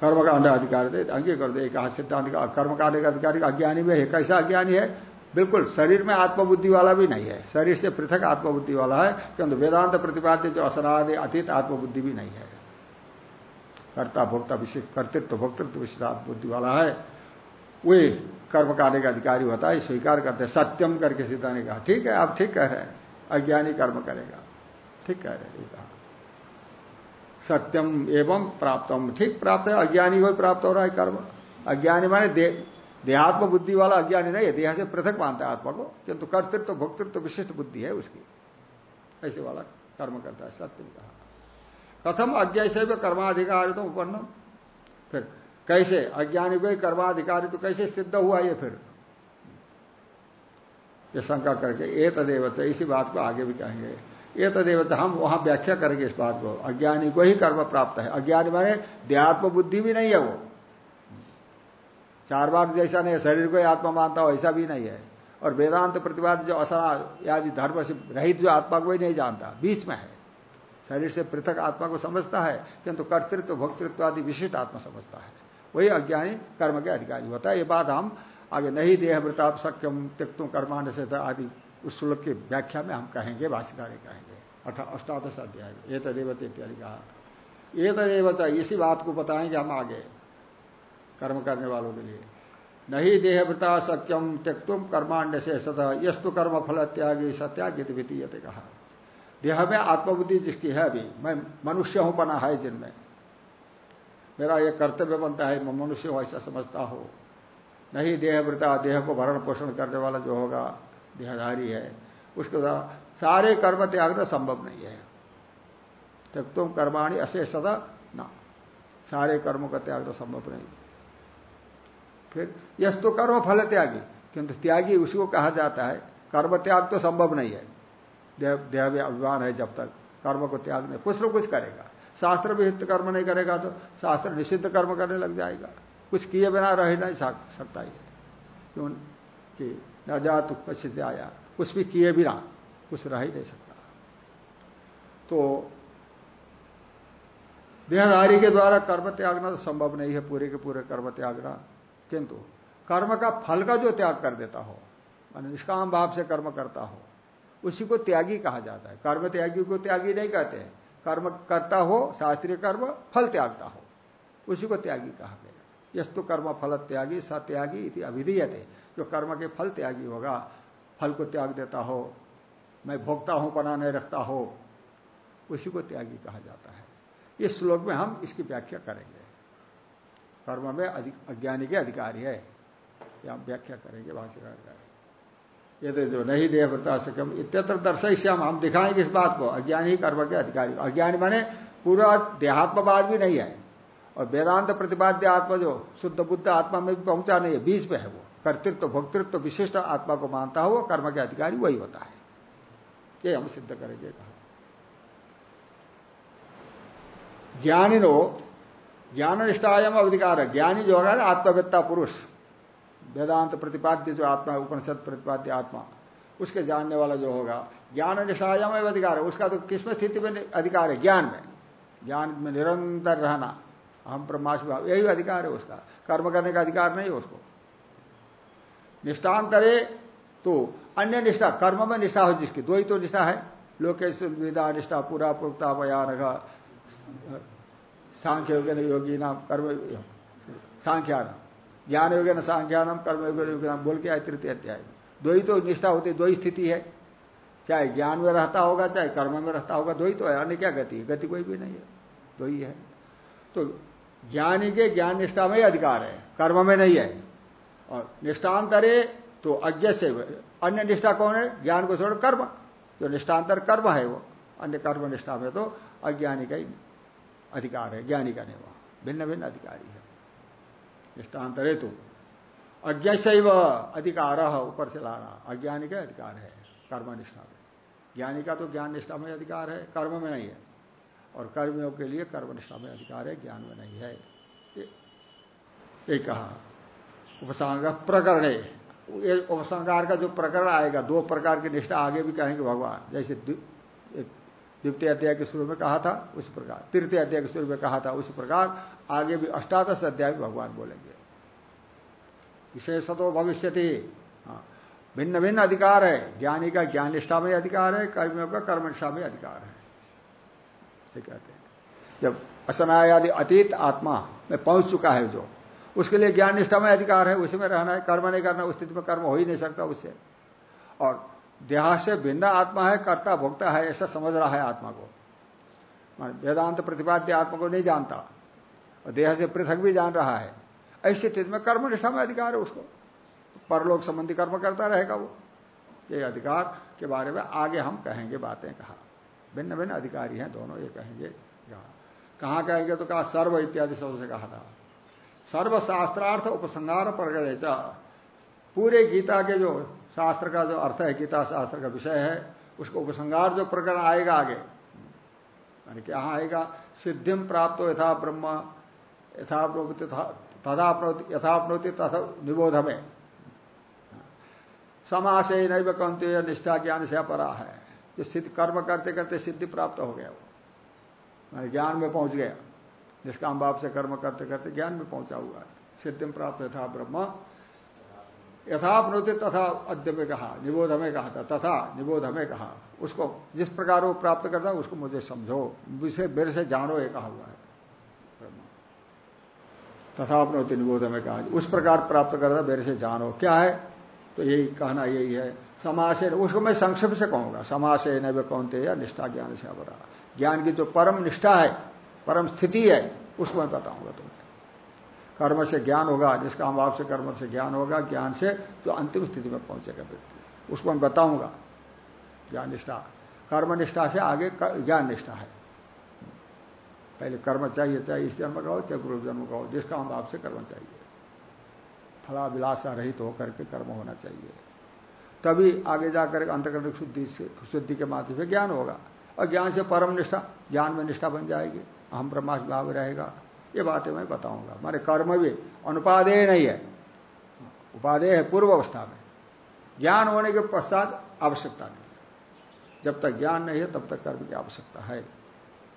कर्मकांड अधिकारी दे अंगी कर दे कहा सिद्धांत का कर्मकांड का अधिकारी अज्ञानी में है। कैसा अज्ञानी है? बिल्कुल, शरीर में आत्मबुद्धि वाला भी नहीं है। शरीर से पृथक आत्मबुद्धि वाला है, किंतु वेदांत प्रतिपाद्य जो असनादि अतीत आत्मबुद्धि भी नहीं है। कर्ता भोक्ता विशेष, कर्तृत्व, भोक्तृत्व विश्राम बुद्धि वाला है। वे कर्म कार्य का अधिकारी होता है, स्वीकार करते हैं, सत्यम करके सीता ने कहा, ठीक है, आप ठीक कह रहे हैं, अज्ञानी कर्म करेगा। ठीक कह रहे हैं कहा। सत्यम एवं प्राप्तम, ठीक, प्राप्त है, अज्ञानी को प्राप्त हो रहा है कर्म। अज्ञानी माने देहात्म बुद्धि वाला अज्ञानी नहीं है देह से पृथक मानता है आत्मा को, किंतु कर्तृत्व तो भोक्तृत्व तो विशिष्ट बुद्धि है उसकी। ऐसे वाला कर्म करता है सत्यम कहा। कथम अज्ञा से भी कर्माधिकारी तो उपन्न फिर, कैसे? अज्ञानी को कर्माधिकारी तो कैसे सिद्ध हुआ ये फिर? ये शंका करके, ए तदेव इसी बात को आगे भी कहेंगे। ये तदेव हम वहाँ व्याख्या करेंगे इस बात को। अज्ञानी को ही कर्म प्राप्त है। अज्ञानी माने देहात्म बुद्धि भी नहीं है वो। चार बाग जैसा नहीं है, शरीर को आत्मा मानता हो, ऐसा भी नहीं है। और वेदांत प्रतिवाद जो असना आदि धर्म से रहित जो आत्मा को ही नहीं जानता, बीच में है। शरीर से पृथक आत्मा को समझता है, किंतु कर्तृत्व, भोक्तृत्व आदि विशिष्ट आत्मा समझता है। वही अज्ञानी कर्म के अधिकारी होता है। ये बात हम आगे नहीं देह वृताप सक्यम त्यक्तों कर्मांड से आदि, उस श्लोक की व्याख्या में हम कहेंगे, भाष्यकारी कहेंगे। अष्टादश अध्याय ये तदेवत इत्यादि कहा। ये तदेवत इसी बात को बताएँगे हम आगे। कर्म करने वालों के लिए। नहीं देहवृता सत्यम, त्यक्तुम कर्मांड से सतह यस्तु कर्म फल त्यागी सत्यागित वितीयते कहा। देह में आत्मबुद्धि जिसकी है अभी मैं मनुष्य हूँ, बना है जिनमें। मेरा यह कर्तव्य बनता है, मैं मनुष्य हूँ, ऐसा समझता हो। नहीं देहवृता देह को भरण पोषण करने वाला जो होगा, देहधारी है, उसके द्वारा सारे कर्म त्यागना संभव नहीं है। तब तुम कर्माणी अशेष सदा ना। सारे कर्मों का त्यागना संभव नहीं। फिर यश तो कर्म फल त्यागी। किंतु त्यागी उसी को कहा जाता है, कर्म त्याग तो संभव नहीं है। देह भी अभिमान है जब तक कर्म को त्याग नहीं, कुछ न कुछ करेगा। शास्त्र विहित कर्म नहीं करेगा तो शास्त्र निषिद्ध कर्म करने लग जाएगा। कुछ किए बिना रह नहीं सकता ये। क्यों कि न जा तु पश्य आया, कुछ भी किए बिना कुछ रह ही नहीं सकता। तो देहधारी के द्वारा कर्म त्यागना तो संभव नहीं है, पूरे के पूरे कर्म त्यागना। किंतु कर्म का फल का जो त्याग कर देता हो, मान निष्काम भाव से कर्म करता हो, उसी को त्यागी कहा जाता है। कर्म त्यागी को त्यागी नहीं कहते हैं। कर्म करता हो, शास्त्रीय कर्म, फल त्यागता हो, उसी को त्यागी कहा गया। यस्तु कर्म फल त्यागी सत्यागी इति अभिधीयते। जो कर्म के फल त्यागी होगा, फल को त्याग देता हो, मैं भोगता हूँ, पना नहीं रखता हो, उसी को त्यागी कहा जाता है। इस श्लोक में हम इसकी व्याख्या करेंगे। कर्म में अज्ञानी के अधिकारी है। या व्याख्या करेंगे भाष्यकार का। ये तो जो नहीं देह वृता सकम इत्यत्र दर्शय श्याम, हम दिखाएँगे इस बात को। अज्ञानी कर्म के अधिकारी। अज्ञानी माने पूरा देहात्मवाद भी नहीं है। और वेदांत प्रतिपाद्य आत्मा जो शुद्ध बुद्ध आत्मा में भी पहुँचा नहीं है, बीच में है वो। कर्तृत्व, भोक्तृत्व, विशिष्ट आत्मा को मानता हो, कर्म के अधिकारी वही होता है। ये हम सिद्ध करेंगे कहा। ज्ञानिनो ज्ञान निष्ठायाम अधिकार है ज्ञानी जो होगा ना आत्मवेत्ता पुरुष। वेदांत प्रतिपाद्य जो आत्मा, उपनिषद प्रतिपाद्य आत्मा, उसके जानने वाला जो होगा ज्ञान निष्ठायाम अधिकार है उसका तो किसमें स्थिति में अधिकार है? ज्ञान में। ज्ञान में निरंतर रहना हम ब्रह्मास्म यही अधिकार है उसका। कर्म करने का अधिकार नहीं है उसको। निष्ठांतरे तो अन्य निष्ठा, कर्म में निष्ठा हो जिसकी, दो ही तो निष्ठा है। लोकेश विदा निष्ठा पूरा पुख्ता बयान सांख्य योग्य योगी नाम कर्म सांख्यान। ज्ञान योग्य न सांख्यानम कर्म योग्य नाम बोल के आए तृतीय अध्याय। दो ही तो निष्ठा होती दो ही स्थिति है। चाहे ज्ञान में रहता होगा, चाहे कर्म में रहता होगा दो ही तो है अन्य क्या गति? है गति कोई भी नहीं है दो ही। है तो ज्ञानी के ज्ञान निष्ठा में ही अधिकार है, कर्म में नहीं है। और निष्ठांतरे तो अज्ञ से अन्य निष्ठा कौन है? ज्ञान को छोड़ कर्म। जो निष्ठांतर कर्म है वो, अन्य कर्म निष्ठा में तो अज्ञानी का ही अधिकार है, ज्ञानी का नहीं वो भिन्न भिन्न अधिकारी है। निष्ठांतरे तो। अज्ञ शैव अधिकार ऊपर से लाना अज्ञानी का अधिकार है, कर्म निष्ठा में। ज्ञानी का तो ज्ञान निष्ठा में अधिकार है, कर्म में नहीं है। और कर्मियों के लिए कर्म निष्ठा में अधिकार है, ज्ञान में नहीं है। ये कहा। उपसंग प्रकरण उपसंगार का जो प्रकरण आएगा, दो प्रकार की निष्ठा आगे भी कहेंगे भगवान। जैसे द्वितीय अध्याय के शुरू में कहा था, उसी प्रकार। तृतीय अध्याय के शुरू में कहा था, उसी प्रकार। आगे भी अष्टादश अध्याय भगवान बोलेंगे। विशेषतो भविष्य हाँ। भिन्न भिन्न अधिकार है। ज्ञानी का ज्ञान निष्ठा में अधिकार है, कर्मियों का कर्म निष्ठा में अधिकार है। ये कहते हैं। जब असनायादि अतीत आत्मा में पहुँच चुका है जो, उसके लिए ज्ञान निष्ठा में अधिकार है, उसी में रहना है। कर्म नहीं करना, उस स्थिति में कर्म हो ही नहीं सकता उससे और देहा से भिन्न आत्मा है, कर्ता भोक्ता है, ऐसा समझ रहा है आत्मा को। वेदांत प्रतिपाद्य आत्मा को नहीं जानता, और देह से पृथक भी जान रहा है। ऐसी स्थिति में कर्म निष्ठा में अधिकार है उसको। परलोक संबंधी कर्म करता रहेगा वो। ये अधिकार के बारे में आगे हम कहेंगे बातें कहा। भिन्न भिन्न अधिकारी हैं, दोनों ये कहेंगे कहा कहेंगे तो कहा सर्व इत्यादि शब्द से कहा था। सर्वशास्त्रार्थ उपसंहार प्रगड़े पूरे गीता के जो शास्त्र का जो अर्थ है, गीता शास्त्र का विषय है, उसको उपसंगार जो प्रकरण आएगा आगे, यानी क्या आएगा सिद्धिम प्राप्त हो यथा ब्रह्म यथाप्नोति तथाप्नोति यथाप्नोति तथा निबोध में ही नहीं कंत निष्ठा ज्ञान से अपरा है। जो सिद्ध कर्म करते करते सिद्धि प्राप्त हो गया वो मैंने ज्ञान में पहुँच गया निष्काम भाव से कर्म करते करते ज्ञान में पहुँचा हुआ है। सिद्धि प्राप्त यथा ब्रह्म यथापनोति तथा अद्य में कहा निबोध में कहा था तथा निबोध में कहा। उसको जिस प्रकार वो प्राप्त करता है, उसको मुझे समझो। मुझे मेरे से जानो, ये कहा हुआ है। तथा अपनोति निबोध में कहा। उस प्रकार प्राप्त करता मेरे से जानो। क्या है? तो यही कहना यही है। समासे उसको मैं संक्षेप से कहूँगा। समासे न कौनते या निष्ठा ज्ञान से अवरा। ज्ञान की जो परम निष्ठा है, परम स्थिति है, उसको मैं बताऊँगा तुम्हें। कर्म से ज्ञान होगा, जिसका अभाव से कर्म से ज्ञान होगा, ज्ञान से जो अंतिम स्थिति में पहुंचेगा व्यक्ति। उसको मैं बताऊँगा। ज्ञान निष्ठा। कर्म निष्ठा से आगे ज्ञान निष्ठा है। पहले कर्म चाहिए, चाहे इस जन्म का हो, चाहे पूर्व जन्म का हो, जिसका अभाव से कर्म चाहिए। फलाभिलाषा रहित तो होकर के कर्म होना चाहिए। तभी आगे जाकर अंतकरण शुद्धि से, शुद्धि के माध्यम से ज्ञान होगा। और ज्ञान से परम निष्ठा, ज्ञान में निष्ठा बन जाएगी। हम ब्रह्मास्म भाव रहेगा। ये बातें मैं बताऊँगा। मारे कर्म भी अनुपादेय नहीं है। उपादेय है पूर्व अवस्था में। ज्ञान होने के पश्चात आवश्यकता नहीं है। जब तक ज्ञान नहीं है तब तक कर्म की आवश्यकता है।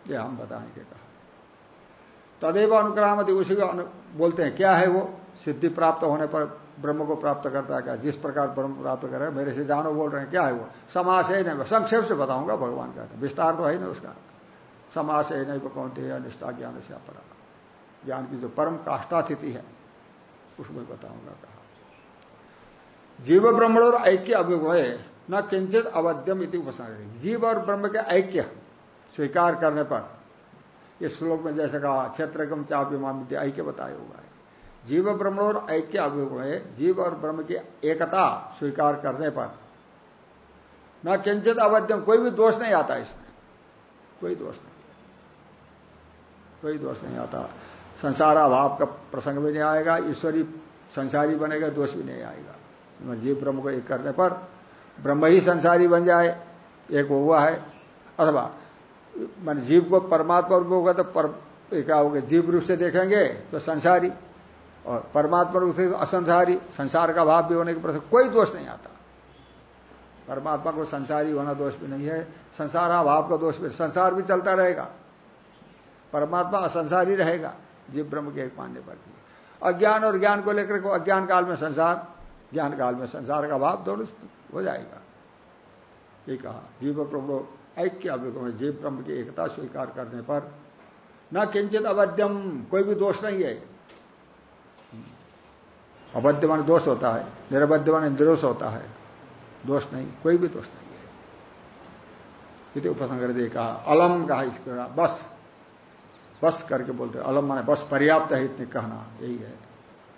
ये हम बताएँगे कहा। तदेव अनुक्रामति उसी को अनु, बोलते हैं क्या है वो? सिद्धि प्राप्त होने पर ब्रह्म को प्राप्त करता है क्या? जिस प्रकार ब्रह्म प्राप्त कर रहे मेरे से जानो बोल रहे हैं क्या है वो? समास है नहीं संक्षेप से बताऊँगा भगवान कहते विस्तार तो है ना उसका। समास है नहीं कौनते अनिष्ठा ज्ञान से अपरा ज्ञान की जो परम काष्ठास्थिति है, उसमें बताऊँगा कहा। जीव ब्रह्म और ऐक्य अभिगमय न किंचित अवध्यम इति उपसंग जीव और ब्रह्म के ऐक्य स्वीकार करने पर, इस श्लोक में जैसे कहा, क्षेत्रगम चाप्य विद्या ऐक्य बताया हुआ है। जीव ब्रह्म और ऐक्य अभिगमय जीव और ब्रह्म की एकता स्वीकार करने पर, न किंचित अवध्यम, कोई भी दोष नहीं आता इसमें। कोई दोष नहीं। कोई दोष नहीं आता। संसार अभाव का प्रसंग भी नहीं आएगा, ईश्वरी संसारी बनेगा, दोष भी नहीं आएगा। जीव ब्रह्म को एक करने पर ब्रह्म ही संसारी बन जाए, एक हुआ है। अथवा मान जीव को परमात्मा रूप होगा तो पर क्या होगा जीव रूप से देखेंगे तो संसारी, और परमात्मा रूप से तो असंसारी, संसार का भाव भी होने के प्रसंग कोई दोष नहीं आता। परमात्मा को संसारी होना दोष भी नहीं है, संसार अभाव का दोष भी, संसार भी चलता रहेगा। परमात्मा असंसारी रहेगा। जीव ब्रह्म के एक मानने पर भी अज्ञान और ज्ञान को लेकर को अज्ञान काल में संसार, ज्ञान काल में संसार का भाव दोनों हो जाएगा। ये कहा, जीव प्रभु ऐक्य अभिगम जीव ब्रह्म की एकता स्वीकार करने पर न किंचित अवध्यम, कोई भी दोष नहीं है। अवध्य मान दोष होता है निरबद्ध मान निर्दोष होता है। दोष नहीं, कोई भी दोष नहीं है। इति उपसंग कहा, अलम कहा इसका, बस। बस करके बोलते अलम माने बस पर्याप्त है इतने कहना, यही है।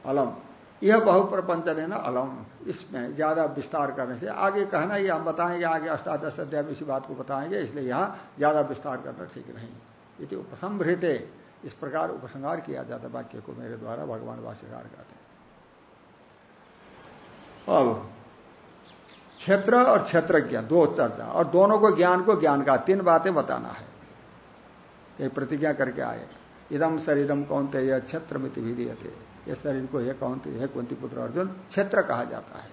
अलम। यह बहु प्रपंच है ना, अलम। इसमें ज़्यादा विस्तार करने से आगे कहना ही हम बताएँगे, आगे अष्टादश अध्याय इसी बात को बताएँगे, इसलिए यहाँ ज़्यादा विस्तार करना ठीक नहीं। यदि उपसंभृत इस प्रकार उपसंहार किया जाता वाक्य को मेरे द्वारा, भगवान वाष्यकार कहते हैं। अब, क्षेत्र और क्षेत्रज्ञ, दो चर्चा। और दोनों को ज्ञान को ज्ञान का, तीन बातें बताना है। ये प्रतिज्ञा करके आए। इदम शरीरम कौन थे यह क्षेत्र मिति विधि ये शरीर को यह कौन थे यह कुंती पुत्र अर्जुन, क्षेत्र कहा जाता है।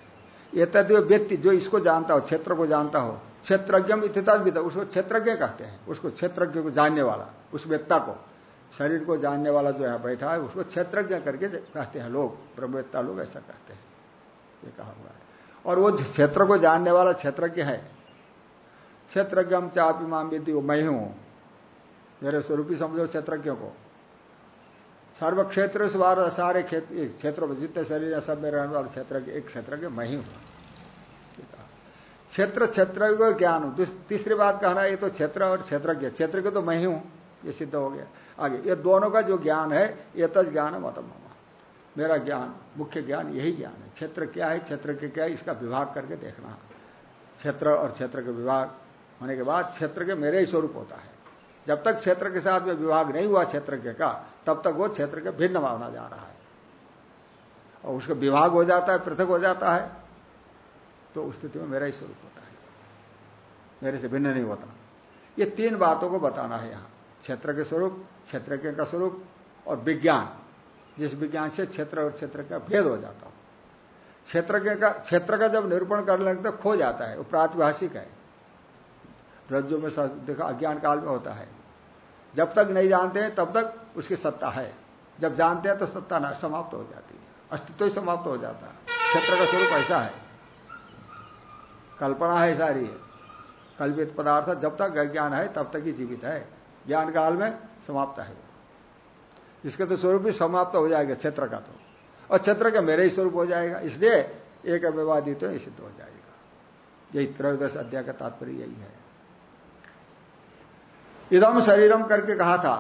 ये तद्व व्यक्ति जो इसको जानता हो, क्षेत्र को जानता हो, क्षेत्रज्ञम इतिता उसको क्षेत्रज्ञ कहते हैं। उसको क्षेत्रज्ञ को जानने वाला, उस व्यक्ता को। शरीर को जानने वाला जो है बैठा है, उसको क्षेत्रज्ञ करके कहते हैं लोग, ब्रह्मवेत्ता लोग ऐसा कहते हैं। ये कहा हुआ है। और वो क्षेत्र को जानने वाला क्षेत्रज्ञ है। क्षेत्रज्ञम चापी माम विद्धि वो मैं हूँ। मेरे स्वरूप ही समझो क्षेत्रज्ञ को। सर्व क्षेत्र सारे क्षेत्रों में जितने शरीर है, सब में रहने वाले क्षेत्र के एक क्षेत्र के मैं ही हूँ। क्षेत्र क्षेत्र को ज्ञान हूँ। तीसरी बात कहना, ये तो क्षेत्र और क्षेत्रज्ञ क्षेत्र के तो मैं ही हूँ, ये सिद्ध हो गया। आगे, ये दोनों का जो ज्ञान है, ये तज ज्ञान है मतम मेरा ज्ञान, मुख्य ज्ञान यही ज्ञान है। क्षेत्र क्या है क्षेत्र के क्या है, इसका विभाग करके देखना। क्षेत्र और क्षेत्र के विभाग होने के बाद क्षेत्र के मेरे ही स्वरूप होता है। जब तक क्षेत्र के साथ में विभाग नहीं हुआ क्षेत्र के का, तब तक वो क्षेत्र के भिन्न माना जा रहा है। और उसका विभाग हो जाता है, पृथक हो जाता है तो उस स्थिति में मेरा ही स्वरूप होता है। मेरे से भिन्न नहीं होता। ये तीन बातों को बताना है यहाँ। क्षेत्र के स्वरूप, क्षेत्र के का स्वरूप और विज्ञान। जिस विज्ञान से क्षेत्र और क्षेत्र का भेद हो जाता हो। क्षेत्र का क्षेत्र का जब निरूपण करने लगता खो जाता है, वो प्रातिभाषिक है। रज्जु में देखा, अज्ञान काल में होता है। जब तक नहीं जानते हैं, तब तक उसकी सत्ता है। जब जानते हैं तो सत्ता न समाप्त हो जाती है। अस्तित्व ही समाप्त हो जाता है। क्षेत्र का स्वरूप ऐसा है। कल्पना है सारी। है कल्पित पदार्थ जब तक ज्ञान है, तब तक ही जीवित है। ज्ञान काल में समाप्त है। इसका तो स्वरूप ही समाप्त हो जाएगा क्षेत्र का तो। और क्षेत्र का मेरे ही स्वरूप हो जाएगा। इसलिए एक अविवादित तो सिद्ध हो जाएगा। यही त्रयोदश अध्याय का तात्पर्य यही है। इदम शरीरम करके कहा था।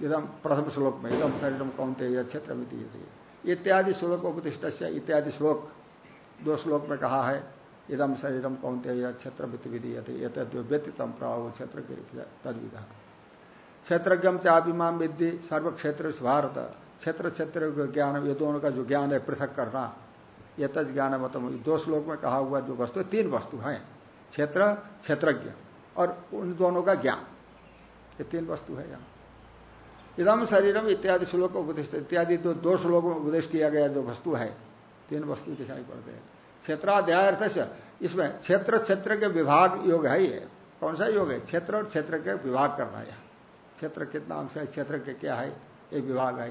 इदम प्रथम श्लोक में इदम शरीरम कौनते में इत्यादि श्लोक उपदिष्ट इत्यादि श्लोक, दो श्लोक में कहा है इदम शरीरम कौनते क्षेत्र विधीयते व्यतीतम प्रभाव क्षेत्र तदविधा। क्षेत्रज्ञम चापिमाम विद्धि सर्व क्षेत्र भारत, क्षेत्र क्षेत्र ज्ञान, ये दोनों का जो ज्ञान है पृथक करना ये तज ज्ञान मतलब दो श्लोक में कहा हुआ जो वस्तु तीन वस्तु हैं, क्षेत्र, क्षेत्रज्ञ और उन दोनों का ज्ञान। ये तीन वस्तु है यहाँ। इदम शरीरम इत्यादि श्लोक उपदेश इत्यादि तो दो श्लोक में उपदेश किया गया जो वस्तु है, तीन वस्तु दिखाई पड़ते हैं। क्षेत्राध्याय अर्थ से इसमें क्षेत्र क्षेत्र के विभाग योग है ये कौन सा योग है? क्षेत्र और क्षेत्र के विभाग करना यहाँ। क्षेत्र कितना अंश है, क्षेत्र के क्या है एक विभाग है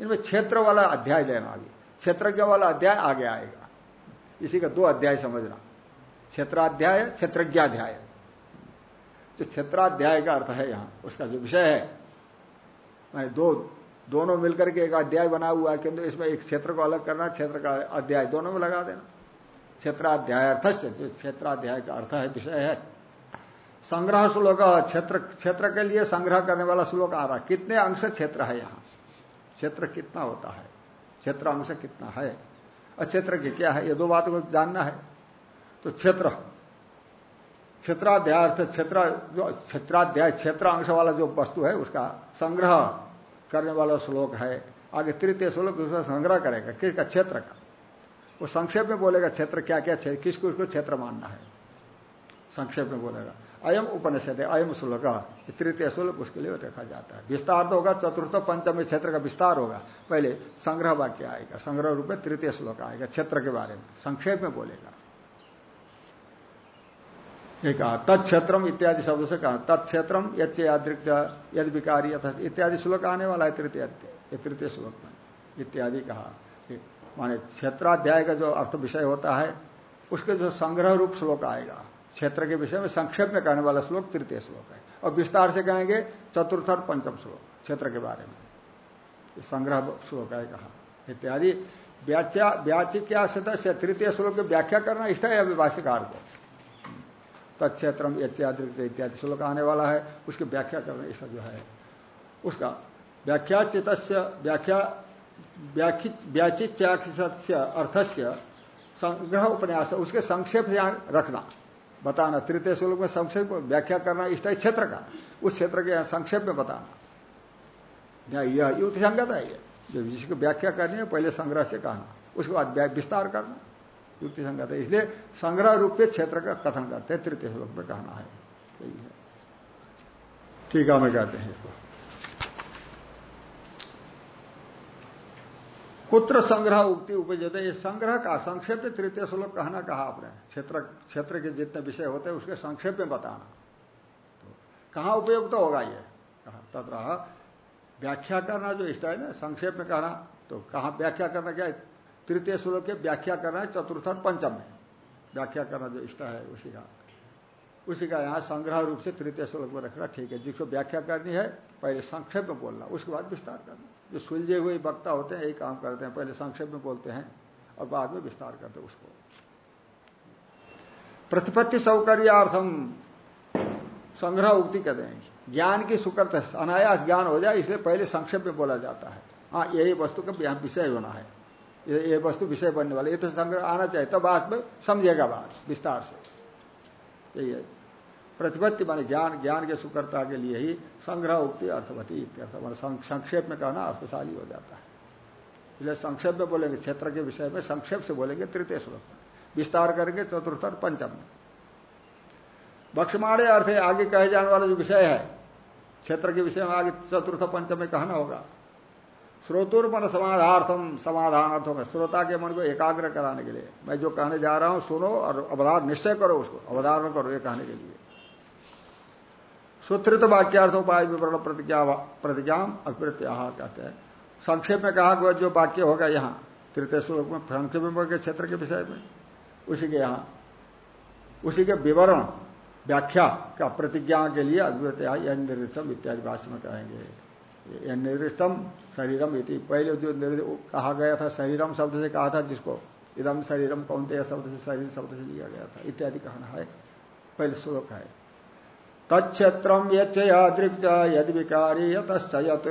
इनमें क्षेत्र वाला अध्याय लेना अभी क्षेत्रज्ञ वाला अध्याय आगे आएगा। इसी का दो अध्याय समझना। क्षेत्राध्याय, क्षेत्रज्ञाध्याय। जो क्षेत्राध्याय का अर्थ है यहाँ, उसका जो विषय है। मैंने दो, दोनों मिलकर के एक अध्याय बना हुआ है किंतु इसमें एक क्षेत्र को अलग करना, क्षेत्र का अध्याय दोनों में लगा देना। क्षेत्राध्याय अर्थ से जो क्षेत्राध्याय का अर्थ है, विषय है। संग्रह श्लोक, क्षेत्र क्षेत्र के लिए संग्रह करने वाला श्लोक आ रहा है। कितने अंश क्षेत्र है यहाँ? क्षेत्र कितना होता है? क्षेत्र अंश कितना है? और क्षेत्र की क्या है? ये दो बातों को जानना है। तो क्षेत्र क्षेत्राध्याय अर्थ क्षेत्र, जो क्षेत्राध्याय क्षेत्र अंश वाला जो वस्तु है, उसका संग्रह करने वाला श्लोक है। आगे तृतीय श्लोक, उसका संग्रह करेगा, किसका? क्षेत्र का। वो संक्षेप में बोलेगा, क्षेत्र क्या क्या क्षेत्र किसको उसको क्षेत्र मानना है। संक्षेप में बोलेगा, अयम उपनिषद है अयम श्लोक। तृतीय श्लोक उसके लिए देखा जाता है। विस्तार तो होगा, चतुर्थ पंचम क्षेत्र का विस्तार होगा। पहले संग्रह वाक्य आएगा, संग्रह रूप में तृतीय श्लोक आएगा, क्षेत्र के बारे में। संक्षेप में बोलेगा। एक कहा, तत्क्षेत्रम इत्यादि शब्द से कहा, तत्क्षेत्रम यच्च यादृक्ष यद विकारी यथ, इत्यादि श्लोक आने वाला है तृतीय तृतीय श्लोक में, इत्यादि कहा माने क्षेत्राध्याय का जो अर्थ विषय होता है, उसके जो संग्रह रूप श्लोक आएगा, क्षेत्र के विषय में संक्षेप में कहने वाला श्लोक तृतीय श्लोक है, और विस्तार से कहेंगे चतुर्थ और पंचम श्लोक, क्षेत्र के बारे में संग्रह श्लोक है कहा, इत्यादि, व्याच्या व्याचिक्या तृतीय श्लोक की व्याख्या करना इष्ट है अभिभाष्यकार को? तत्क्षेत्रम इत्यादि श्लोक आने वाला है। उसकी व्याख्या करना इष्ट जो है। उसका व्याख्या चित व्याख्या व्याचित्याख्य अर्थस्य संग्रह उपन्यास, उसके संक्षेप यहाँ रखना। बताना। तृतीय श्लोक में संक्षेप व्याख्या करना इष्ट क्षेत्र का। उस क्षेत्र के संक्षेप में बताना। यह युक्त संगत है ये। जिसकी व्याख्या करनी है, पहले संग्रह से कहना। उसके बाद विस्तार करना। युक्ति संगत है। इसलिए संग्रह रूप के क्षेत्र का कथन करते हैं। तृतीय श्लोक में कहना है। यही है। ठीक है, हमें कहते हैं इसको। कुत्र संग्रह उक्ति उपजते ये संग्रह का संक्षेप तृतीय श्लोक कहना कहा आपने। क्षेत्र क्षेत्र के जितने विषय होते हैं, उसके संक्षेप में बताना। तो कहाँ उपयुक्त तो होगा ये? कहा तथा व्याख्या करना जो इष्ट है ना, संक्षेप में कहना। तो कहा व्याख्या करना क्या तृतीय श्लोक के व्याख्या करना है, चतुर्थ और पंचम में। व्याख्या करना जो इष्ट है, उसी का। उसी का यहाँ संग्रह रूप से तृतीय श्लोक में रखना ठीक है। जिसको व्याख्या करनी है, पहले संक्षेप में बोलना, उसके बाद विस्तार करना। जो सुलझे हुए वक्ता होते हैं, यही काम करते हैं, पहले संक्षेप में बोलते हैं, और बाद में विस्तार करते हैं उसको। प्रतिपत्ति सौकर्यार्थम, संग्रह उक्ति कहते हैं। ज्ञान की सुकर्त अनायास ज्ञान हो जाए, इसलिए पहले संक्षेप में बोला जाता है। हाँ यही वस्तु का विषय होना है। ये वस्तु विषय बनने वाले ये तो संग्रह आना चाहिए। तो बाद में समझेगा बात विस्तार से। यही है। प्रतिपत्ति माने ज्ञान ज्ञान के सुकर्ता के लिए ही संग्रह उक्ति अर्थवती इत्यर्थ मान संक्षेप में कहना अर्थशाली हो जाता है। इसलिए संक्षेप में बोलेंगे, क्षेत्र के विषय में संक्षेप से बोलेंगे तृतीय श्लोक में। विस्तार करेंगे, चतुर्थ और पंचम में। बक्षमाणे अर्थ आगे कहे जाने वाला जो विषय है, क्षेत्र के विषय में आगे चतुर्थ, पंचम में कहना होगा। श्रोतुर मन समाधार्थम समाधान अर्थों में श्रोता के मन को एकाग्र कराने के लिए। मैं जो कहने जा रहा हूँ, सुनो और अवधार निश्चय करो उसको। अवधारण करो ये कहने के लिए। सूत्रित वाक्यार्थ उपाय विवरण प्रतिज्ञा प्रतिज्ञा अकृत्या कहते हैं। संक्षेप में कहा गया जो वाक्य होगा यहाँ, तृतीय श्लोक में संक्षेप के क्षेत्र के विषय में, उसी के यहाँ। उसी के विवरण, व्याख्या का प्रतिज्ञा के लिए अद्वितीय निर्दिष्टम इत्यादि भाषा में कहेंगे। निर्दिष्टम शरीरम इति। पहले जो कहा गया था शरीरम शब्द से कहा था जिसको। इदम शरीरम कौनते शब्द से शरीर शब्द से लिया गया था। इत्यादि कहना है। पहले श्लोक है। तत्क्षेत्र यदृक् यद विकारी यतश्चयत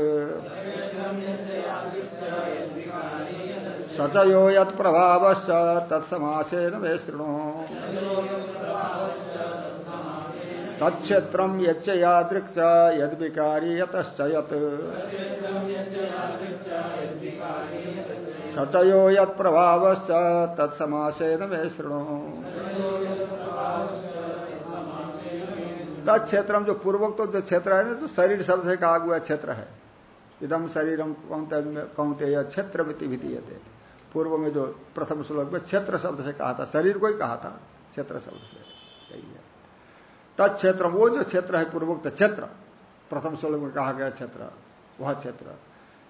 सचयो यत प्रभाव तत्समासेन वे शृणु तत्क्षेत्र यदृक् यद विकारी यतश्चयत। सचयो यत प्रभाव तत्समासेन वे शृणु। क्षेत्र जो पूर्वक तो जो क्षेत्र है ना तो शरीर शब्द से कहा हुआ क्षेत्र है। इदम शरीरम कौनते या क्षेत्र थे पूर्व में जो प्रथम श्लोक में क्षेत्र शब्द से कहा था, शरीर को ही कहा था, क्षेत्र शब्द से। यही है। तत्क्षेत्र, वो जो क्षेत्र है पूर्वोक्त क्षेत्र, प्रथम श्लोक में कहा गया क्षेत्र, वह क्षेत्र।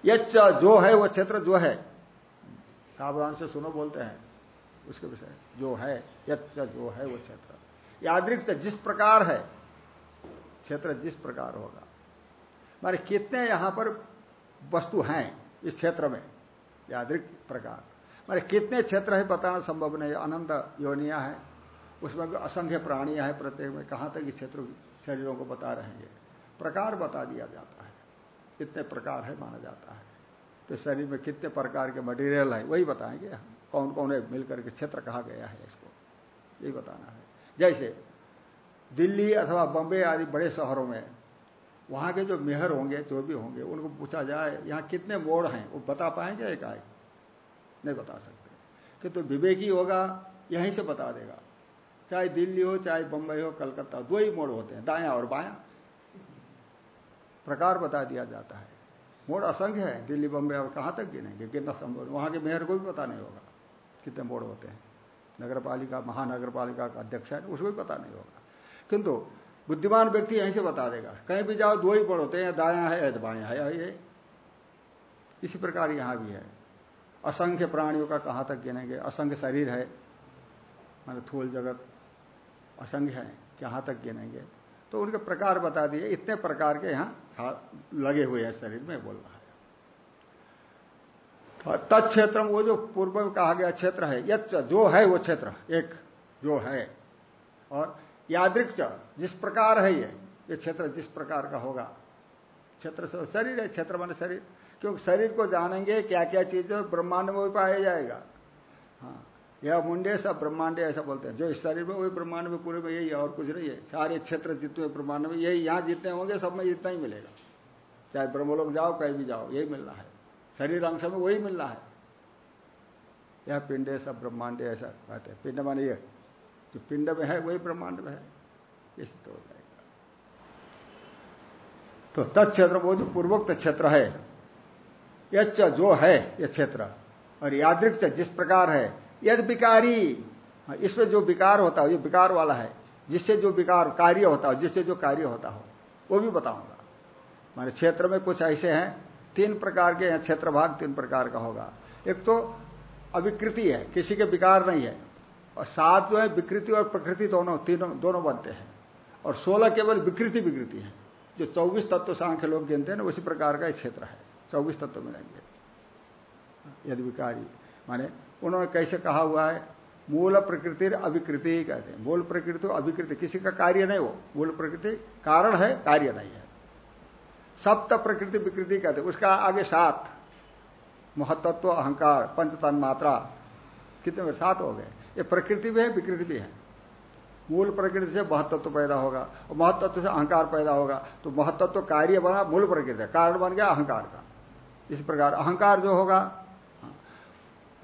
यच्च जो है वह क्षेत्र जो है। सावधान से सुनो, बोलते हैं उसके विषय। जो है यत जो है वह क्षेत्र। यादृक जिस प्रकार है, क्षेत्र जिस प्रकार होगा। मारे, कितने यहाँ पर वस्तु हैं इस क्षेत्र में? यादृक प्रकार। मारे, कितने क्षेत्र है बताना संभव नहीं। अनंत योनिया है। उसमें असंख्य प्राणियाँ है प्रत्येक में, कहाँ तक इस क्षेत्र शरीरों को बता रहेंगे प्रकार बता दिया जाता है। कितने प्रकार है माना जाता है। तो शरीर में कितने प्रकार के मटेरियल है, वही बताएँगे कौन कौन है मिलकर के क्षेत्र कहा गया है इसको? यही बताना है। जैसे दिल्ली अथवा बंबई आदि बड़े शहरों में, वहाँ के जो मेहर होंगे, जो भी होंगे, उनको पूछा जाए, यहाँ कितने मोड़ हैं? वो बता पाएँगे एक आए नहीं बता सकते। कि तो विवेकी होगा, यहीं से बता देगा। चाहे दिल्ली हो, चाहे बंबई हो, कलकत्ता दो ही मोड़ होते हैं, दाया और बाया। प्रकार बता दिया जाता है। मोड़ असंख्य है, दिल्ली, बंबई और कहाँ तक गिनेंगे? कितना संभव? वहाँ के मेयर को भी पता नहीं होगा कितने मोड़ होते हैं। नगर पालिका महानगर पालिका का अध्यक्ष है, उसको भी पता नहीं होगा। किंतु बुद्धिमान व्यक्ति यहीं से बता देगा, कहीं भी जाओ, दो ही मोड़ होते हैं, दाया है या बाया है ये। इसी प्रकार यहाँ भी है। असंख्य प्राणियों का कहाँ तक गिनेंगे? असंख्य शरीर है, मान थूल जगत असंख्य है कहाँ तक गिनेंगे तो उनके प्रकार बता दिए, इतने प्रकार के यहाँ लगे हुए हैं शरीर में, बोल रहा है। तो तत्क्षेत्र वो जो पूर्व में कहा गया क्षेत्र है यच्च जो है वो क्षेत्र, एक जो है। और यादृक जिस प्रकार है ये ये क्षेत्र जिस प्रकार का होगा। क्षेत्र से शरीर है, क्षेत्र मान शरीर। क्योंकि शरीर को जानेंगे क्या क्या चीज़, ब्रह्मांड में भी पाया जाएगा। हाँ। यह मुंडे सब ब्रह्मांड ऐसा बोलते हैं। जो इस शरीर में, वही ब्रह्मांड में, पूरे में यही और कुछ नहीं है। सारे क्षेत्र जितने ब्रह्मांड में, यही यहाँ जितने होंगे, सब में इतना ही मिलेगा। चाहे ब्रह्मलोक जाओ, कहीं भी जाओ, यही मिलना है। शरीर अंश में वही मिलना है। यह पिंडे सब ब्रह्मांड ऐसा कहते हैं। पिंड माने ये जो पिंड में है, वही ब्रह्मांड में है। ये सिद्ध हो जाएगा। तो तत्क्षेत्र वो जो पूर्वोक्त क्षेत्र है, यच्च जो है यह क्षेत्र, और यादृक जिस प्रकार है यद विकारी इसमें जो विकार होता हो जो विकार वाला है, जिससे जो विकार, कार्य होता हो, जिससे जो कार्य होता हो, वो भी बताऊँगा। माने क्षेत्र में कुछ ऐसे हैं, तीन प्रकार के क्षेत्र भाग तीन प्रकार का होगा। एक तो अविकृति है, किसी के विकार नहीं है। और सात जो है, विकृति और प्रकृति दोनों, तीनों, दोनों बनते हैं। और सोलह केवल विकृति विकृति है। जो चौबीस तत्व सांख्य लोग गिनते हैं ना, उसी प्रकार का क्षेत्र है। चौबीस तत्व मिलेंगे। यदि विकारी, माने उन्होंने कैसे कहा हुआ है? मूल प्रकृति अभिकृति कहते हैं। मूल प्रकृति अविकृति, किसी का कार्य नहीं हो। मूल प्रकृति कारण है, कार्य नहीं है। सप्त प्रकृति, विकृति कहते हैं। उसका आगे सात। महत्त्व, अहंकार पंचतन मात्रा कितने में? सात हो गए। ये प्रकृति भी है, विकृति भी है। मूल प्रकृति से महत्त्व पैदा होगा और महत्त्व से अहंकार पैदा होगा। तो महत्त्व कार्य बना, मूल प्रकृति कारण बन गया अहंकार का। इस प्रकार अहंकार जो होगा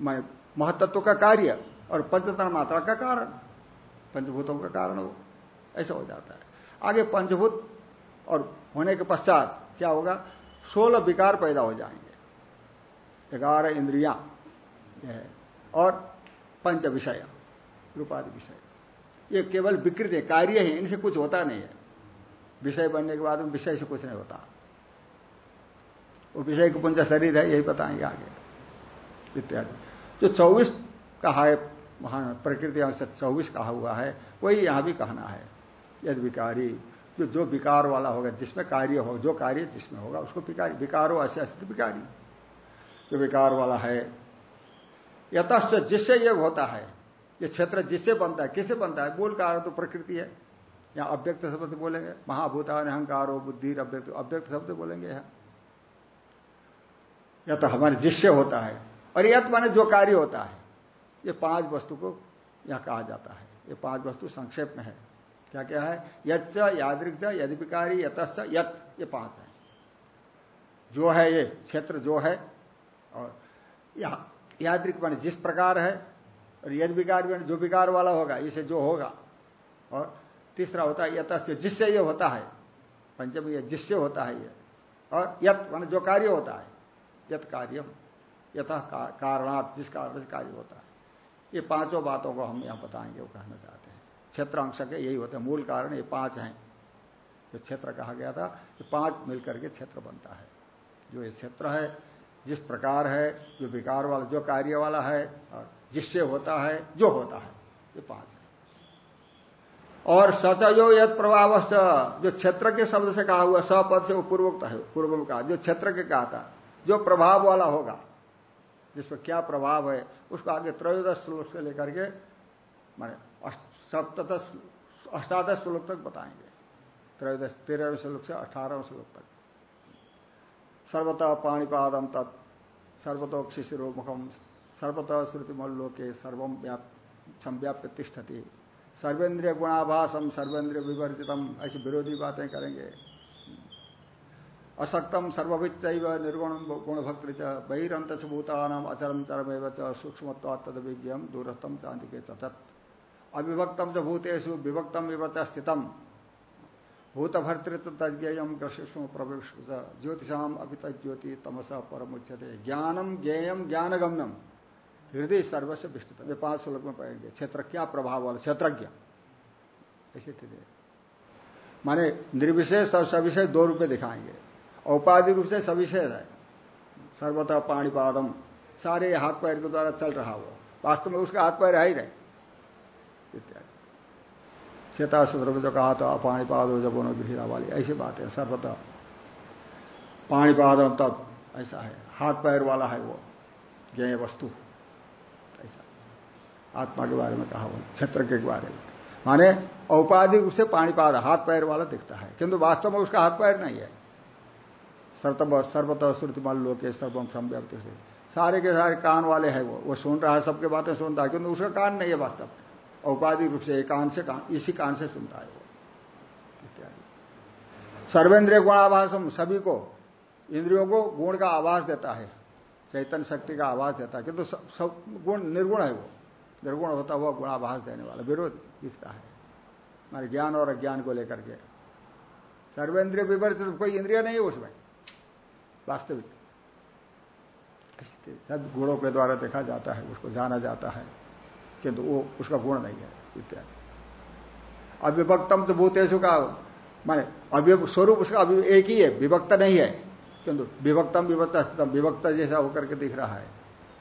मैं महत्त्व का कार्य और पंचतन मात्रा का कारण। पंचभूतों का कारण हो ऐसा हो जाता है। आगे पंचभूत और होने के पश्चात क्या होगा? सोलह विकार पैदा हो जाएँगे। ग्यारह इंद्रिया और पंच विषय, रूपादि विषय। ये केवल विकृत है, कार्य है, इनसे कुछ होता नहीं है। विषय बनने के बाद विषय से कुछ नहीं होता। वो विषय का पुंज शरीर है, यही बताएँगे आगे। इत्यादि। जो चौबीस कहा है, वहाँ प्रकृति अंश चौबीस कहा हुआ है, वही यहाँ भी कहना है। यदि विकारी, जो जो विकार वाला होगा, जिसमें कार्य हो, जो कार्य जिसमें होगा, उसको विकारी, विकारो ऐसे अश्य विकारी। जो विकार वाला है यथश्च जिससे ये होता है, ये क्षेत्र जिससे बनता है, किससे बनता है? मूल कारण तो प्रकृति है। यहाँ अव्यक्त शब्द बोलेंगे महाभूता हो बुद्धि अव्यक्त अव्यक्त शब्द बोलेंगे यहाँ। यह तो हमारे जिससे होता है और यत माने जो कार्य होता है ये पाँच वस्तु को यह कहा जाता है। ये पाँच वस्तु संक्षेप में है। क्या क्या है? यच्च यादृक यदि विकारी यतश्च यत ये पाँच है। जो है ये क्षेत्र जो है और या, यादृक माने जिस प्रकार है और यद विकार जो विकार वाला होगा इसे जो होगा। और तीसरा होता है यतश्च जिससे ये होता है पंचमी जिससे होता है ये। और यत मान जो कार्य होता है यत कार्यम। यथा कारणात् जिस कारण से कार्य होता है। ये पाँचों बातों को हम यहाँ बताएँगे, वो कहना चाहते हैं। क्षेत्र अंश के यही होते हैं। मूल कारण ये पाँच हैं। जो क्षेत्र कहा गया था, ये पाँच मिलकर के क्षेत्र बनता है। जो ये क्षेत्र है, जिस प्रकार है, जो विकार वाला, जो कार्य वाला है, और जिससे होता है, जो होता है, ये पाँच है। और सचयो यद प्रभाव जो क्षेत्र के शब्द से कहा हुआ, सपद से वो पूर्वोक्त है पूर्व में कहा जो क्षेत्र के कहा था, जो प्रभाव वाला होगा जिस पर क्या प्रभाव है, उसको आगे त्रयोदश श्लोक से लेकर के, माने सप्तश अष्टादश श्लोक तक बताएँगे। त्रयोदश, तेरहवें श्लोक से अठारहवें श्लोक तक। सर्वतः पाणीपादम तत् सर्वतोक्षि शिरोमुखम सर्वतः श्रुतिमल्लोके सर्वम संव्याप्य तिष्ठती। सर्वेंद्रिय गुणाभासम सर्वेंद्रिय विवर्जितम ऐसी विरोधी बातें करेंगे। असक्तम सर्वभित निर्गुण गुण भक्ति च बहिरंत भूतानाम अचरम चरम सूक्ष्म तद विज्ञम दूरस्थम चांदी के तत्। अविभक्तम च भूतेषु विभक्तम विवच स्थितम। भूतभर्तृत्व तज्ञेयम ग्रशिष्णु प्रवेश ज्योतिषाम अभी ज्योति तमसा परम उच्चते ज्ञानम ज्ञेयम ज्ञानगम्यम हृदय सर्वस्व विष्णुतम ये पाँच श्लोक में पाएँगे क्षेत्र क्या प्रभाव वाला क्षेत्रज्ञ। ऐसे थे माने निर्विशेष और सविशेष दो रुपये दिखाएँगे। औपाधि रूप से सविशेष है। सर्वथा पाणीपादम। सारे हाथ पैर के द्वारा चल रहा हो वास्तव में उसका हाथ पैर है ही नहीं। इत्यादि। चेता सूत्र में जो कहा था, पाणीपाद जब उन्होंने गृहिरा वाली। ऐसी बात है, सर्वथा। पाणीपादम तब ऐसा है। हाथ पैर वाला है वो। ज्ञ वस्तु। ऐसा। आत्मा के बारे में कहा वो क्षेत्र के बारे में। माने औपाधिक रूप से पाणीपाद, हाथ पैर वाला दिखता है। किंतु वास्तव में उसका हाथ पैर नहीं है। सर्वत श्रुतिमल लोग सर्वम संव्याप्त सारे के सारे कान वाले हैं वो। वो सुन रहा है, सबके बातें सुनता है किंतु उसका कान नहीं है वास्तव। औपाधिक रूप से एक कान से कान, इसी कान से सुनता है वो। इत्यादि। सर्वेंद्रिय गुणाभाषम सभी को, इंद्रियों को गुण का आवाज़ देता है। चैतन्य शक्ति का आवाज़ देता है। किंतु सब गुण निर्गुण है वो। निर्गुण होता हुआ गुणाभास देने वाला, विरोध इसका है। हमारे ज्ञान और अज्ञान को लेकर के। सर्वेंद्रिय विवर्तित, कोई इंद्रिय नहीं है उसमें। वास्तविक। सब गुणों के द्वारा देखा जाता है, उसको जाना जाता है, किंतु वो उसका गुण नहीं है, इत्यादि। अविभक्तम तो भूतेशु का, माने अव्य स्वरूप उसका अभी एक ही है, विभक्त नहीं है, किंतु विभक्तम विभक्त विभक्त जैसा होकर के दिख रहा है।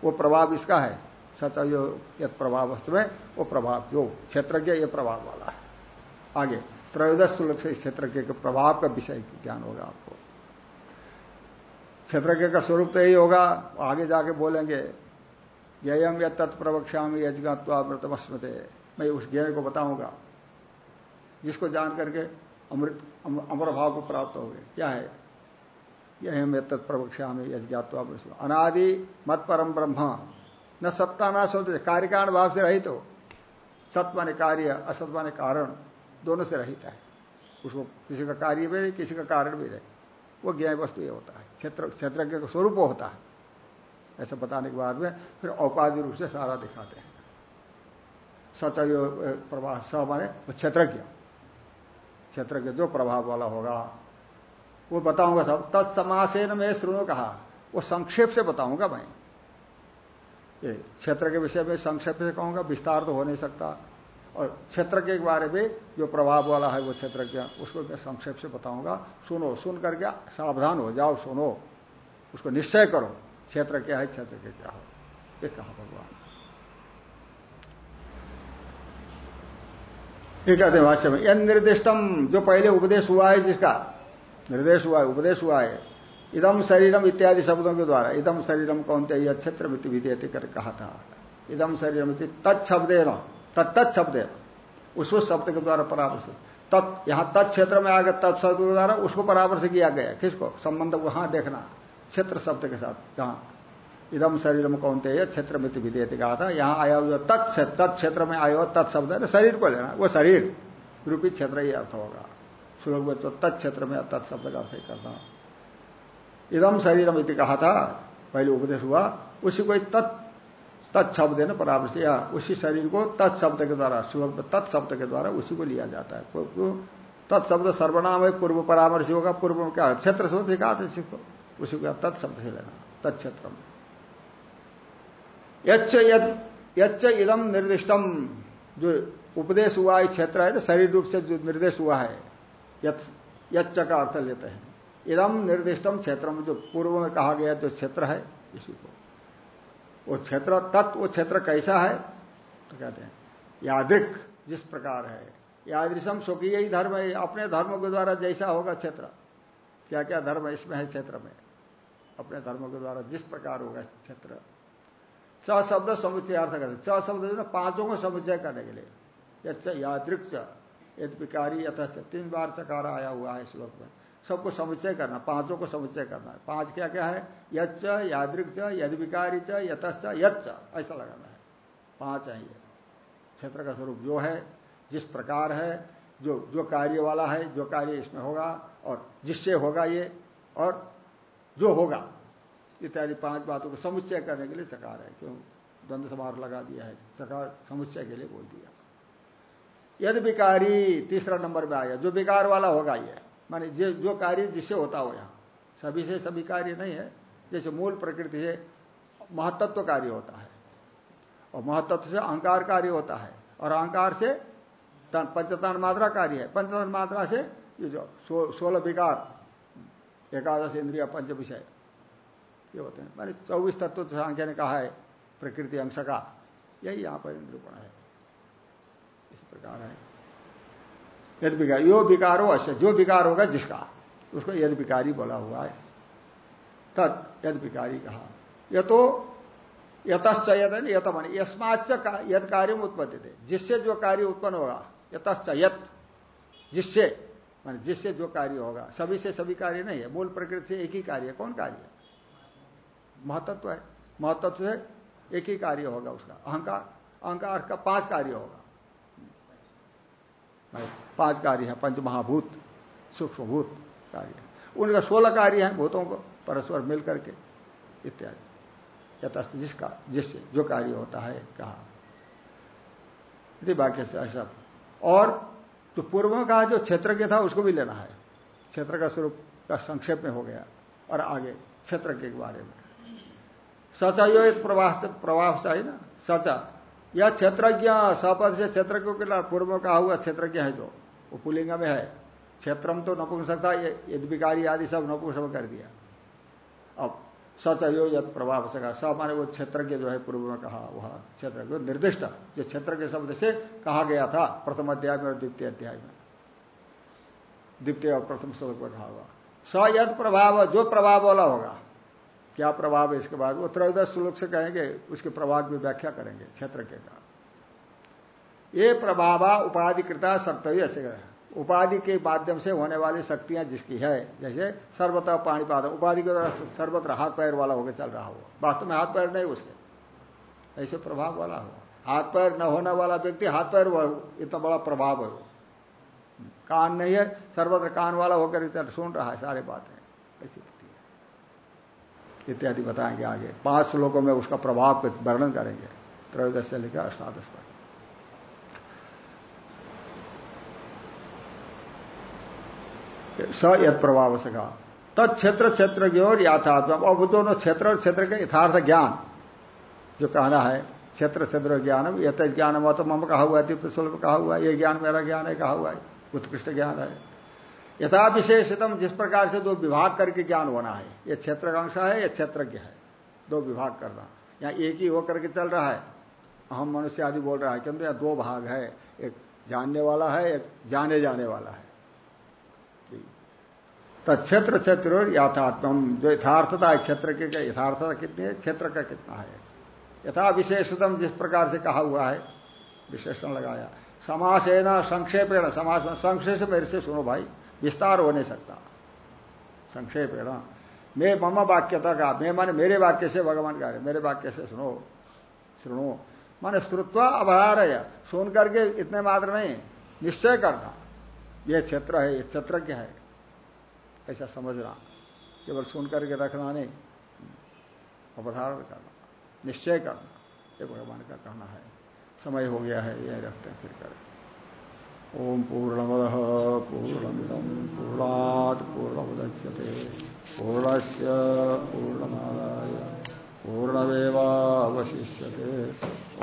वो प्रभाव इसका है सच जो प्रभाव में वो प्रभाव, जो क्षेत्रज्ञ ये प्रभाव वाला है। आगे, त्रयोदश श्लोक से क्षेत्र के प्रभाव का विषय ज्ञान होगा आपको। क्षेत्रज्ञ का स्वरूप तो यही होगा, आगे जाके बोलेंगे ज्ञम या तत्प्रवक्षा में यजगात्वामृतमस्मृत मैं उस ज्ञ को बताऊँगा, जिसको जान करके अमृत अमर भाव को प्राप्त हो गए क्या है? यह मैं तत्प्रवक्षा में यज्ञात्वा अनादि मत परम ब्रह्म। न सत्ता ना होते कार्य कारण भाव से रहित हो। सत्य माने कार्य, असत माने कारण, दोनों से रहित है। उसको किसी का कार्य भी नहीं, किसी का कारण भी नहीं। वो ज्ञान वस्तु ये होता है। क्षेत्र, क्षेत्रज्ञ का स्वरूप होता है। ऐसा बताने के बाद में फिर औपाधि रूप से सारा दिखाते हैं। सच प्रभाव, स माने क्षेत्रज्ञ। क्षेत्रज्ञ जो प्रभाव वाला होगा, वो बताऊँगा सब। तत्समासेन में श्रुणु कहा, वो संक्षेप से बताऊँगा ये क्षेत्र के विषय में संक्षेप से कहूँगा, विस्तार तो हो नहीं सकता। और क्षेत्र के बारे में जो प्रभाव वाला है वो क्षेत्रज्ञ उसको मैं संक्षेप से बताऊँगा। सुनो, सुन करके सावधान हो जाओ, सुनो। उसको निश्चय करो, क्षेत्र क्या है, क्षेत्र के क्या हो। ये कहा भगवान। ये कहते में यह निर्दिष्टम जो पहले उपदेश हुआ है जिसका निर्देश हुआ है, उपदेश हुआ है। इदम शरीरम इत्यादि शब्दों के द्वारा इदम शरीरम कौन थे यह क्षेत्र विधि कर कहा था। इदम शरीरम तत्शब्दे न तत्त शब्द है। उस शब्द के द्वारा परामर्श तत्, यहाँ तत्क्षेत्र में आ गया तत्शब्द के द्वारा उसको परामर्श किया गया किसको? संबंध वहाँ देखना। क्षेत्र शब्द के साथ, जहाँ। इदम शरीरम कौन थे क्षेत्र मित्र विधेयत कहा था। यहाँ आया हुआ तत्क्षेत्र क्षेत्र में आया हुआ तत्शब्द है शरीर को लेना। वो शरीर, रूपी क्षेत्र ही अर्थ होगा। श्लोक में तो तत्क्षेत्र में तत्शब्द का अर्थ करना इदम शरीरम इति कहा था, पहले उपदेश हुआ, उसी को तत् तत्शब्द है ना परामर्श, या उसी शरीर को तत्शब्द के द्वारा श्लोक तत्शब्द के द्वारा उसी को लिया जाता है। तत्शब्द सर्वनाम है, पूर्व परामर्श होगा, पूर्व में क्या क्षेत्र से कहा था को उसी को तत्शब्द से लेना तत्क्षेत्र में इदम निर्दिष्टम जो उपदेश हुआ है, क्षेत्र है ना शरीर रूप से जो निर्देश हुआ है यच्च का अर्थ लेते हैं। इदम निर्दिष्टम क्षेत्र में जो पूर्व में कहा गया जो क्षेत्र है, इसी को। वो क्षेत्र, तत्व वो क्षेत्र कैसा है? तो कहते हैं, यादृक जिस प्रकार है। यादृशम सुखी यही धर्म है, अपने धर्म के द्वारा जैसा होगा क्षेत्र। क्या क्या धर्म इसमें है क्षेत्र में? अपने धर्म के द्वारा जिस प्रकार होगा क्षेत्र। च शब्द समुचय अर्थ करते च शब्द पाँचों को समुचय करने के लिए। यादृक यदविकारी यथ तीन बार चकार आया हुआ है श्लोक में। सबको समुच्चय करना, पाँचों को समुच्चय करना है। पाँच क्या क्या है? यच्च, यादृक च, यदविकारी च, यतश्च, यच्च। ऐसा लगाना है। पाँच है ये क्षेत्र का स्वरूप जो है, जिस प्रकार है, जो जो कार्य वाला है, जो कार्य इसमें होगा, और जिससे होगा ये, और जो होगा, इत्यादि पाँच बातों को समुच्चय करने के लिए चकार है। क्यों? द्वंद्व समार लगा दिया है। चकार समुच्चय के लिए बोल दिया। यदि विकारी तीसरा नंबर में आया। जो विकार वाला होगा ये माने जो जो कार्य जिससे होता हो यहाँ। सभी से सभी कार्य नहीं है। जैसे मूल प्रकृति से महत्त्व कार्य होता है। और महत्त्व से अहंकार कार्य होता है। और अहंकार से पंचतान मात्रा कार्य है। पंचतान मात्रा से ये जो सोलह विकार, एकादश इंद्रिया, पंच विषय, ये होते हैं। मानी चौबीस तत्व तो सांख्य ने कहा है, प्रकृति अंश का। यही यहाँ पर निरूपण है। इस प्रकार है। यद विकार, यो विकारो अश्य। जो विकार होगा, जिसका। उसको यद विकारी बोला हुआ है। तद यद विकारी कहा। यह तो यतश्च यद यत मान। यस्माच यद कार्य उत्पत्ति थे जिससे जो कार्य उत्पन्न होगा, यतश्च यत। जिससे, मान जिससे जो कार्य होगा। सभी से सभी कार्य नहीं है। मूल प्रकृति से एक ही कार्य कौन कार्य महतत्व है। महतत्व से एक ही कार्य होगा उसका। अहंकार अहंकार का पाँच कार्य होगा। पाँच कार्य है पंच महाभूत सूक्ष्मभूत कार्य उनका सोलह कार्य है, भूतों को, परस्पर मिल करके, इत्यादि। यथास्थ जिसका, जिससे जो कार्य होता है, कहा। वाक्य से ऐसा। और तो पूर्व का जो क्षेत्र के था, उसको भी लेना है। क्षेत्र का स्वरूप का संक्षेप में हो गया, और आगे क्षेत्र के बारे में। सचा यो एक प्रवाह प्रभावशाही ना, सचा। यह क्षेत्रज्ञ सपद से क्षेत्र को पूर्व कहा हुआ क्षेत्रज्ञ है जो, वो पुलिंग में है। क्षेत्रम तो नपुंसकता यदविकारी आदि सब नपुंसक कर दिया। अब सच अयोजत प्रभाव सका स माने वो क्षेत्रज्ञ जो है पूर्व में कहा, वह क्षेत्र निर्दिष्ट, जो क्षेत्र के शब्द से कहा गया था, प्रथम अध्याय में और द्वितीय अध्याय में। द्वितीय और प्रथम श्लोक में कहा हुआ। स यद प्रभाव, जो प्रभाव वाला होगा क्या प्रभाव है इसके बाद? वो त्रयोदश श्लोक से कहेंगे, उसके प्रभाव की व्याख्या करेंगे, क्षेत्र के का। ये प्रभाव उपाधिकृता शक्त ऐसे उपाधि के माध्यम से होने वाली शक्तियाँ जिसकी है, जैसे सर्वतः पाणीपाद, उपाधि के द्वारा सर्वत्र हाथ पैर वाला होकर चल रहा हो वास्तव में हाथ पैर नहीं उसके। ऐसे प्रभाव वाला हो हाथ पैर न होने वाला व्यक्ति हाथ पैर इतना बड़ा प्रभाव है कान नहीं है, सर्वत्र कान वाला होकर इतना सुन रहा है, सारे बातें। ऐसी। इत्यादि बताएँगे आगे। पाँच श्लोकों में उसका प्रभाव वर्णन करेंगे। त्रयोदश से लेकर अष्टादश तक। स यद प्रभाव से कहा। तत्क्षेत्र क्षेत्र की ओर याथात्म अब दोनों क्षेत्र और क्षेत्र के यथार्थ ज्ञान जो कहना है, क्षेत्र क्षेत्र ज्ञान यथ ज्ञान। हुआ तो मम कहा हुआ है दीप्त शुल्क कहा हुआ है, ये ज्ञान मेरा ज्ञान है, कहा हुआ है। उत्कृष्ट ज्ञान है। यथा विशेषतम जिस प्रकार से दो विभाग करके ज्ञान होना है। ये क्षेत्र का अंश है, या क्षेत्रज्ञ है। दो विभाग करना। यहाँ एक ही होकर के चल रहा है। हम मनुष्य आदि बोल रहा है किंतु यहाँ दो भाग है। एक जानने वाला है, एक जाने जाने वाला है। तो क्षेत्र यथात्म जो यथार्थता है, क्षेत्र के यथार्थता कितनी है? क्षेत्र का कितना है? यथा विशेषतम जिस प्रकार से कहा हुआ है। विशेषण लगाया। समास है ना संक्षेपेण। समास में संक्षेप मेरे से सुनो भाई। विस्तार हो नहीं सकता। संक्षेप है ना। मैं मम वाक्यता का मैं माने मेरे वाक्य से भगवान का मेरे वाक्य से सुनो सुनो। माने श्रुत्वा अभार है सुन करके इतने मात्र नहीं, निश्चय करना। यह क्षेत्र है, यह क्षेत्रज्ञ है। ऐसा समझना। केवल सुन करके रखना नहीं। अवधारण करना, निश्चय करना। ये भगवान का कहना है। समय हो गया है, यह रखते हैं, फिर करें। ओम पूर्णमद पूर्णमिदम पूर्णात पूर्णमुदच्यते। पूर्णश पूर्णमादाय पूर्णमेवशिष्य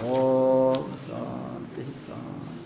ओ शांति शांति